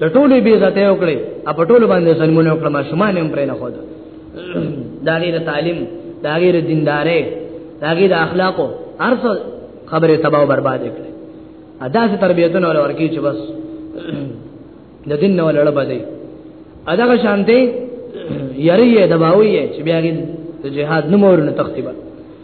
A: د ټولې بي عزت یې وکړي ا په ټولو باندې ظلمونه وکړه ما شومان هم پرې نه خو دا غیر تعلیم دا غیر دیندارې دا غیر اخلاقو ارث خبره تباہ او برباد کړي ادا سه تربیتونه ول ورکی چې بس د دین نه ولړ بدې ادا که شانته یری دباوی چې بیا غیر د جهاد نمور نه تختیبه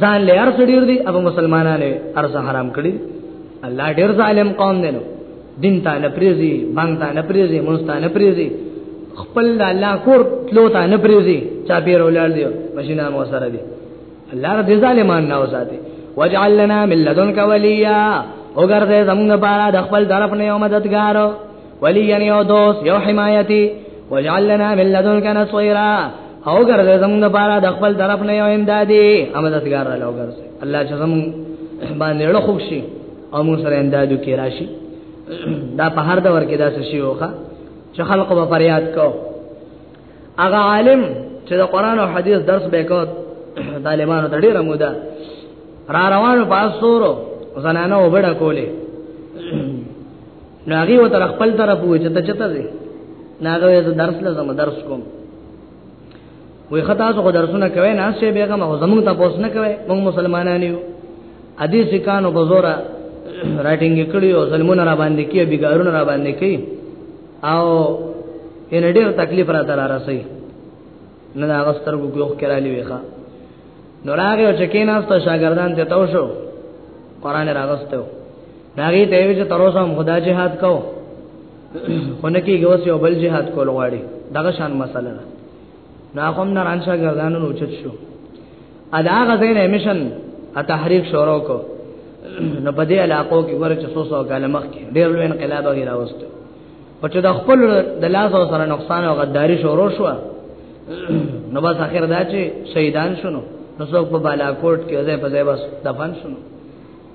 A: ځان له ارس ډیر دی ابو مسلمانانه ارس حرام کړی الله ډیر ظالم قوم دی نو دین ته نه پریزي بنګ ته نه پریزي مونږ ته نه پریزي خپل د الله کور تلو ته نه پریزي چا پیر ولر دی ماشینا مو سره دی الله رضی ظالمان نه وساتي وجعل لنا من لدنك وليا وګرځه زمونږ لپاره د خپل طرف نه یو مددگار وليا یو دوست یو حمایتی وجعل لنا من لدنك نصيرا او ګرځه زموږ لپاره د خپل طرف نه یو امدادي امدادګار را لوګرځي الله چې زموږ باندې له خوښ شي او موږ سره امدادو کې راشي دا په هر دور کې دا څه شي وخه چې خلق به فریاد کو هغه عالم چې د قران او حدیث درس به کو طالبانو ته ډیره موده را روانو پاسورو زنانه وبډه کولې نو هغه وتر خپل طرف وې چې ته چته دې ناغه یې درس لزم درس کوم وې خطا سو درسونه کوي نه شي بیغه مو زموږ ته پوس نه کوي موږ مسلمانان یو ادي سکانو بزورا رائټینګ کړی او ظلمونه را باندې کې بیګارونه را باندې کې او ان ډېر تکلیف را تر راسي نه دا غستر کو کوخ کرا لوي ښا نو راغی او چکین افته شاګردان ته تو شو قران راغستو ناغي ته وی چې تر اوسه هم خدا جهاد کو خونه کې ګوس یو بل جهاد کول غواړي دغه شان مسله ده نا کوم نه ران شاګردانو اوچت شو ادا غزین امیشن ا تحریک شروع کو نو په دې علاقو کې ورته 100 کاله مخکې ډېر لوی انقلاب غیر اوسته او چې د خپل د لاس او سره نقصان او غداری شروع شو نو بس اخر دا چې شهیدان شونو نو څوک په بالاکوټ کې ځای په ځای بس دفن شونو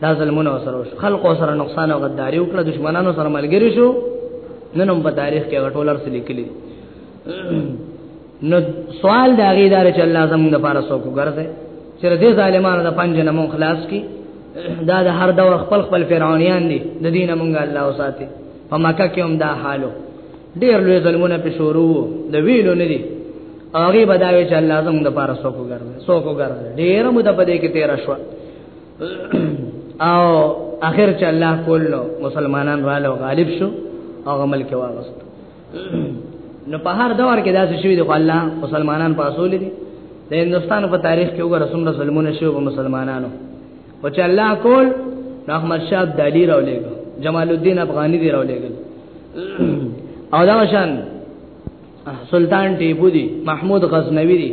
A: دا ظلمونه سره شو خلق او سره نقصان او غداری وکړه دشمنانو سره ملګری شو نن هم په تاریخ کې غټولر سره لیکلي نو سوال دا غي دار چې الله زموږ لپاره څوک ګرځي چې دې ظالمانو د پنځه نمو خلاص کی دا د هر دور خپل خپل فرعونیان دي د دینه مونږه الله وساتي په مکه کې هم دا حالو ډیر لوی ظلمونه په شروع د ویلو نه دي هغه بداوي چې الله زموږ د پاره سوکو ګرځي سوکو ګرځي ډیر مو د پدې کې تیر شو او اخر چې الله کولو مسلمانان رالو غالب شو او عمل کې واغست نو په هر دور کې داسې شوی دی الله مسلمانان پاسول دي د هندستان په تاریخ کې وګوره څومره ظلمونه شوی په مسلمانانو او چې الله کول احمد شاه عبدالي راولېګ جمال الدین افغاني دی راولېګ او دا شان سلطان ټیپو دی محمود غزنوی دی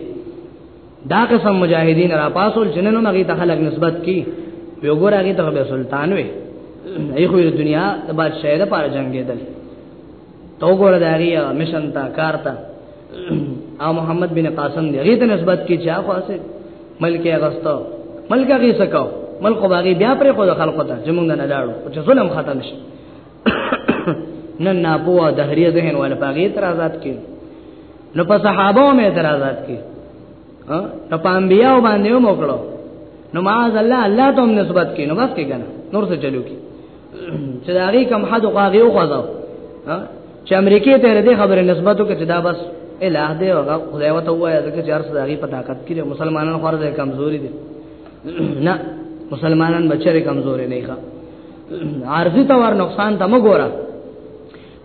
A: دا قسم مجاهدین را پاسول چې نن هغه ته خلک نسبت کی یو ګور هغه ته به سلطان وي ایخو د دنیا د بادشاہي لپاره جنگېدل تو ګور دا غي مشن تا کار تا او محمد بن قاسم دی غي ته نسبت کی چا خاصه ملک اغستو ملک غي سکو ملک باغی بیا پر خو خلکو ته چې مونږ نه لاړو چې ظلم ختم شي نن نه بوا دهریه ذهن ولا باغی اعتراضات کی نو په صحابه مې اعتراضات کی ها نو په انبیاء باندې مو کړو نو معاذ الله الله ته نسبت کی نو بس کې کنه نور څه چلو کی چې دا غي کم حد غاغي او غزا چې امریکای ته دې خبره نسبت وکړي چې دا بس الہ دې او خدای وته وایا ځکه چې ارس دا غي په طاقت کې مسلمانان خور دې کمزوري دي نه مسلمانان بچره کمزوري نه ښه عارضی تور نقصان ته مګوره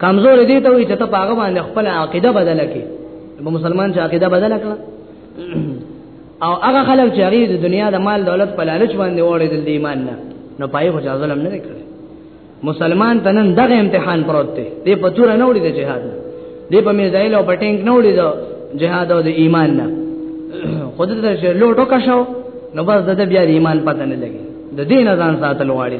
A: کمزور دي ته وي چې ته پاغه باندې خپل عقیده بدل کړي به مسلمان چې عقیده بدل کړه او هغه خلک چې هغه د دنیا د مال دولت په لالچ باندې وړي د ایمان نه نو پای خو ظلم نه کړی مسلمان تنن دغه امتحان پروت دی دې په تور نه وړي د جهاد دې په میزایل او پټینګ نه وړي د جهاد او د ایمان نه خود ته چې لوټو کا شو نو بس د بیا ایمان پته نه لګي د دین ځان ساتل واړي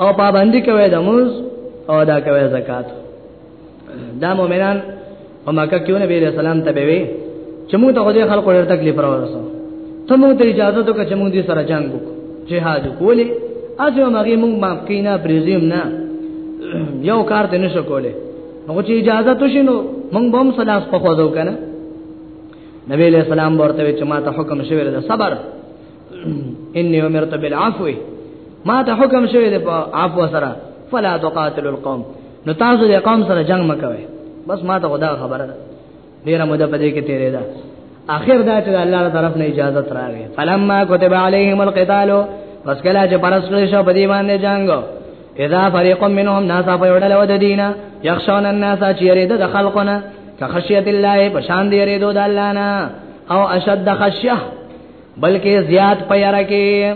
A: او پابندي کوي د موز او دا کوي زکات دا مؤمنان او مکه کې نبی رسول الله ته وی چې موږ ته خدای خلکو ډېر تکلیف راوړو ته موږ ته اجازه ته چې موږ دې سره جنگ وکړو جهاد وکولې اځو مګي موږ معاف کینا پریزیم نه یو کار ته نشو کولې نو چې اجازه تو شینو موږ به هم سلاس په خوځو کنه نبی له سلام ورته چې ما ته حکم شوی د صبر انی امرت بالعفو ما ته حکم شوی دی په عفو سره فلا تقاتل القوم نو تاسو د قوم سره جنگ مکوئ بس ما ته خدا خبره ده ډیره مده پدې کې تیرې ده اخر دا چې الله تعالی طرف نه اجازه راغی فلما كتب عليهم القتال پس کله چې پرس کړی شو په دې باندې جنگ اذا فريق منهم ناس فيودل وددينا يخشون الناس چې یریده د خلقنا کخشیت الله په شان دی یریدو د الله نه او اشد خشیه بلکې زیات په یاره کې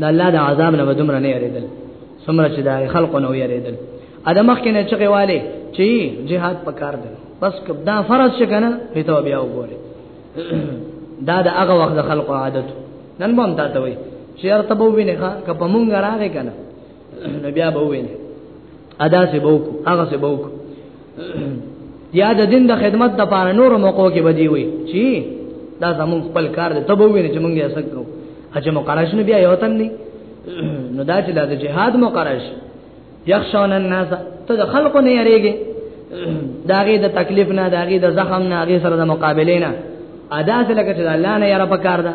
A: د الله د عذاب نه بدوم نه یریدل سمره چې د خلقو نه یریدل ادم مخ کې نه چغه والے چې jihad پکار دی بس کدا فرض شي کنه په تو بیا وګوره دا د هغه وخت د خلقو عادت نن به هم تاسو وي چې ارتبو وینه کا په مونږ راغی کنه نو بیا به وین ادا سه بوک هغه سه بوک یا د دین د خدمت د پاره نور موقو کې بدی وي چی دا زمون خپل کار دی ته به وینې چې مونږ یې سکو اچ مقرش نه بیا یو تن دی نو دا چې د جهاد مقرش یخشون الناس ته د خلکو نه یریږي داغه د تکلیف نه داغه د زخم نه هغه سره د مقابله نه ادا څه لکه چې الله نه یاره پکار ده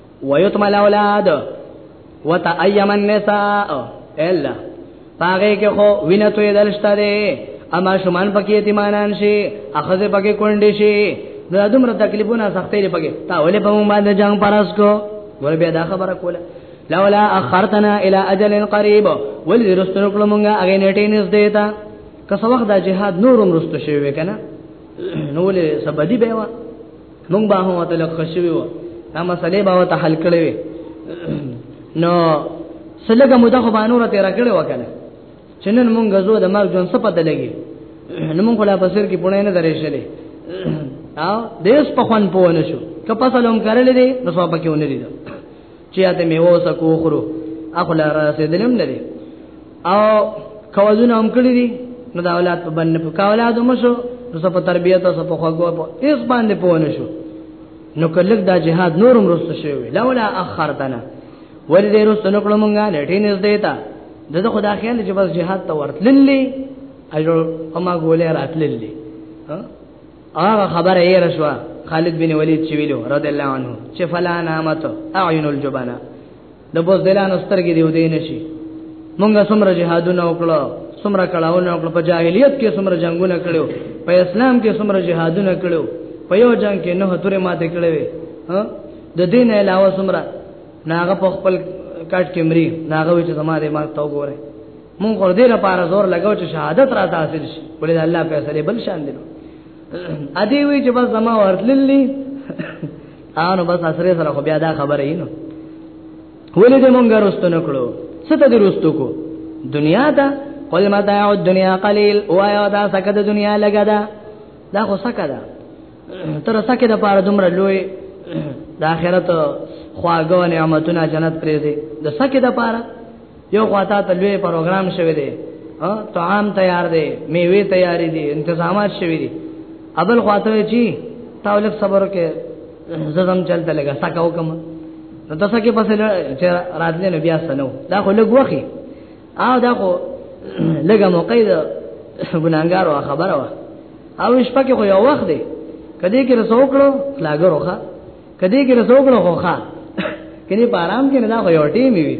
A: ويتم الاولاد وتأيم النساء الا پاغه کې خو وینه توې دلشته دي اما شومان پکې یتیمانان شي اخذ پکې کونډې شي نو دومره تکلیفونه سختې لري پکې تا ولې په مونږ باندې جنگ پرس کو ور بیا دا خبره کوله لولا اخرتنا الى اجل قريب ولې رستنو کله مونږه اغه نیټې نس دیتا که څو وخت دا جهاد نورم رستو شوی کنه نو له سبدی به وا مونږ به هم ته لکه شوی و دا مسلې به ته حل کړې وي نو سلګه مو ته خو باندې ورته راکړې وکړه چې نن مونږ زو د مرګ جون څه پته لګي نو مونږ لا پسیر کې پونه نه درې شلې او دیس په خوان پوه نه شو که پسلوم کړل دي نو صاحب کې ونی دي چې اته میوه سکو خورو اخلا را سیدلم نه دي او کوازونه هم کړی دي نو دا اولاد په باندې په اولاد هم شو نو په تربیت او په خوګو په اس باندې پونه شو نو کله دا جهاد نورم رسو شوی لولا اخرتنا ولې دې رسو نو کړم مونږه لټې نه دیتا دغه خدا خیال چې بس جهاد ته ورتللې اجو اما ګولې راتللې هغه خبره یې رسوا خالد بن ولید چې ویلو رضی الله عنه چې فلا نامت اعین الجبنه د بوزدلانو سترګې دی ودی نشي مونږه څومره جهادونه وکړو څومره کړهونه وکړو په جاهلیت کې څومره جنگونه کړو په اسلام کې څومره جهادونه کړو په یو جنگ کې نه تورې ماته کړې وي ها د دین علاوه څومره ناغه په خپل کټ کې مري ناغه وچ زما دې ما تو ګوره مونږ ور دې لپاره زور لګاو چې شهادت را حاصل شي ولې الله په سره بل شان دي ادي وی چې بس زما ورتللی آنو بس اسره سره خو بیا دا خبره یې نو ولې دې مونږ رستو نکړو ست دې رستو کو دنیا دا قل متاع الدنيا قليل وایا دا سکه د دنیا لګا دا دا خو سکه دا تر سکه د پاره دومره لوی د آخرت خواږه نعمتونه جنت پرې دي د سکه د پاره یو خواته ته لوی پروګرام شوی دی ها طعام تیار دی میوه تیار دي تنظیمات شوی دي ابل خواته چی تاولک صبر کې زدم چلته لګا سکاو کوم نو تاسو کې پسې چې راتلې نو بیا سنو دا خو لګ وخی او دا خو لګه موقع ده ګناګار او خبره وا او شپه کې خو یو وخت دی کدی کې رسو کړو لاګروخه کدی کې رسو کړو خو ښا کدی په آرام کې نه دا خو یو ټیم وي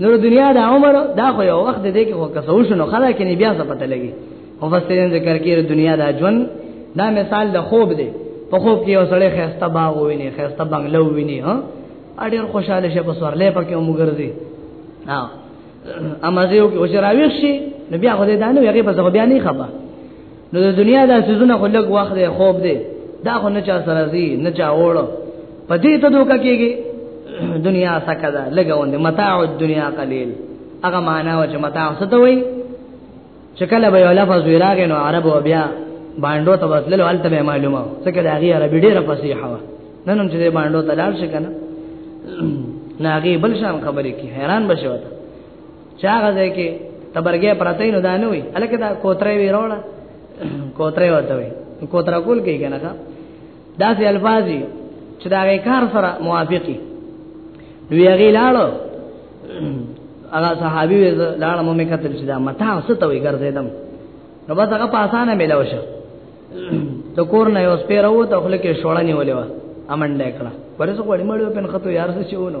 A: نور دنیا دا عمر دا خو یو وخت دې کې خو کسو شنو خلا کې نه بیا څه پته لګي او فسرین ذکر کې دنیا دا ژوند دا مثال د خوب دی په خوب کې یو سړی خسته باغ ویني خسته بنگلو ویني ها اړیر خوشاله شه په سورلې پکې ومګرځي ها امازیو کې وشراویښ شي نو بیا خو دې دانو یغه په ځو بیا نه خبره نو د دنیا د سيزونه خو لږ وخت دی خوب دی دا خو نه چا سره زی نه چا وړو په دې ته دوکه کېږي دنیا سکه ده لګوند متاع الدنیا قلیل هغه معنا و چې متاع څه ته وایي چې کله به یو لفظ ویراغې نو عرب او بیا باندو ته وصلو الته به معلومه څکه دا غي عربي ډیره فصیحه و نن هم چې باندو ته لاړ شي کنه ناګي بل شان خبرې کی حیران بشوته چا غځه کې تبرګه پرته نه دانه وي الکه دا کوتره وی روړه کوتره وته وي کوتره کول کې کنه دا داسې الفاظي چې دا کار سره موافقي دوی هغه لاړو هغه صحابي وې لاړم مې کتل چې دا متا ستوي ګرځیدم نو بس هغه په اسانه ملاو شو ته کور نه اوس پیر وو ته خلک شوړنی ولې و امنډه کړه ورسره وړي مړو پن خطو یار څه چونو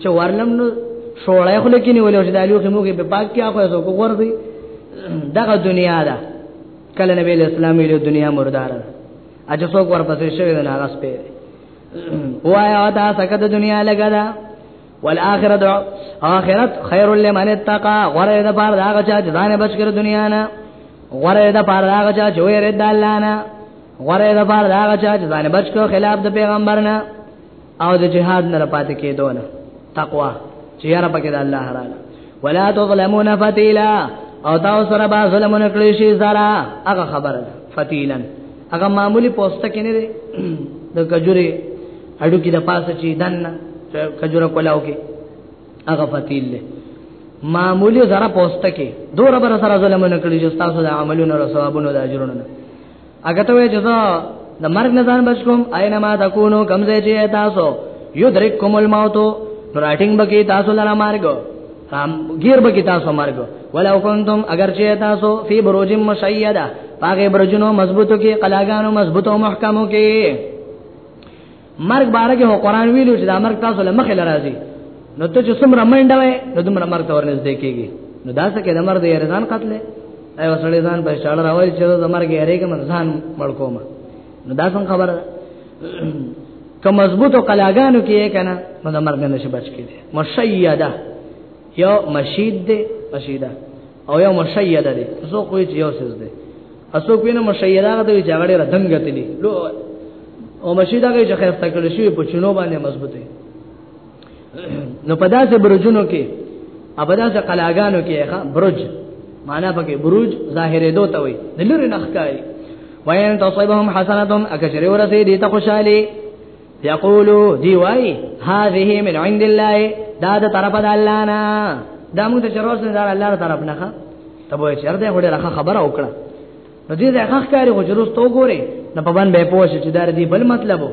A: چې ورلم نو شوړای خو لکه نیولې او چې دالیو کې موږ په پاک کې اخو زو کو ورځي دغه دنیا ده کله نبی اسلام ویلو دنیا مردار ده اجه څوک ورپسې شوی نه هغه سپیر وایا دا سکه د دنیا لګا ده والآخرت آخرت خیر لمن اتقى غره د پاره دا غچا چې ځان بچ کړ دنیا نه غره د پاره دا غچا چې ویره د الله نه غره د پاره دا غچا چې ځان بچ کړ خلاف د پیغمبر نه او د جهاد نه پات کېدو نه تقوا چې یاره پکې د الله رااله ولا تظلمون فتیلا او دا سره با ظلم نه کړی شي زرا هغه خبره فتیلا هغه معمولی پوسټ کې نه دی د کجوري اډو کې د پاسه چې دنه کجوره کولاو کې هغه فتیل له معمولی زرا پوسټ کې دوه ربر سره ظلم نه کړی چې تاسو د عملونو او ثوابونو د اجرونو هغه ته وې جزا د مرګ نه ځان بچ کوم اينه ما تکونو کمزې چې تاسو یو درک کوم الموت راټینګ بکی تاسو لرا مرګ هم غیر بکی تاسو مرګ ولو کنتم اگر چې تاسو فی بروج مشیده پاګه برجونو مضبوطو کې قلاګانو مضبوطو محکمو کې مرګ باره کې قرآن ویلو چې دا مرګ تاسو له مخې لراځي نو ته چې څومره منډه وې نو دومره مرګ ته ورنږدې کېږي نو دا څه کې د مرګ د یارزان قتل دی او سړی ځان په شاله راوړي چې د مرګ یې رېګم ځان مړ کوم نو دا څنګه خبره که مضبوطو قلاګانو کې کنه نو د مرګ نه شي بچ کېږي مشیده یو مشید دی مشیده او یو مشید دی سو خو یې یو سز دی اسو کوینه مشید هغه دی چې هغه ډیر دنګتلی لو او مشید هغه چې خیر تکل شي په چونو باندې مضبوطه نو په داسې برجونو کې ابدا چې قلاګانو کې ښه برج معنا پکې بروج ظاهرې دوه توي د لری نخکای وین تصيبهم حسنتهم اکشری ورسې دي ته خوشالي یقولو دی وای هذه من عند الله دا د طرف د الله نه دا موږ ته چروس نه دار الله طرف نه ښه ته به چر دې غوډه راخه خبره وکړه نو دې ځای خخ کاری خو جروس تو ګوره نه په باندې پوه شي چې دا دې بل مطلب وو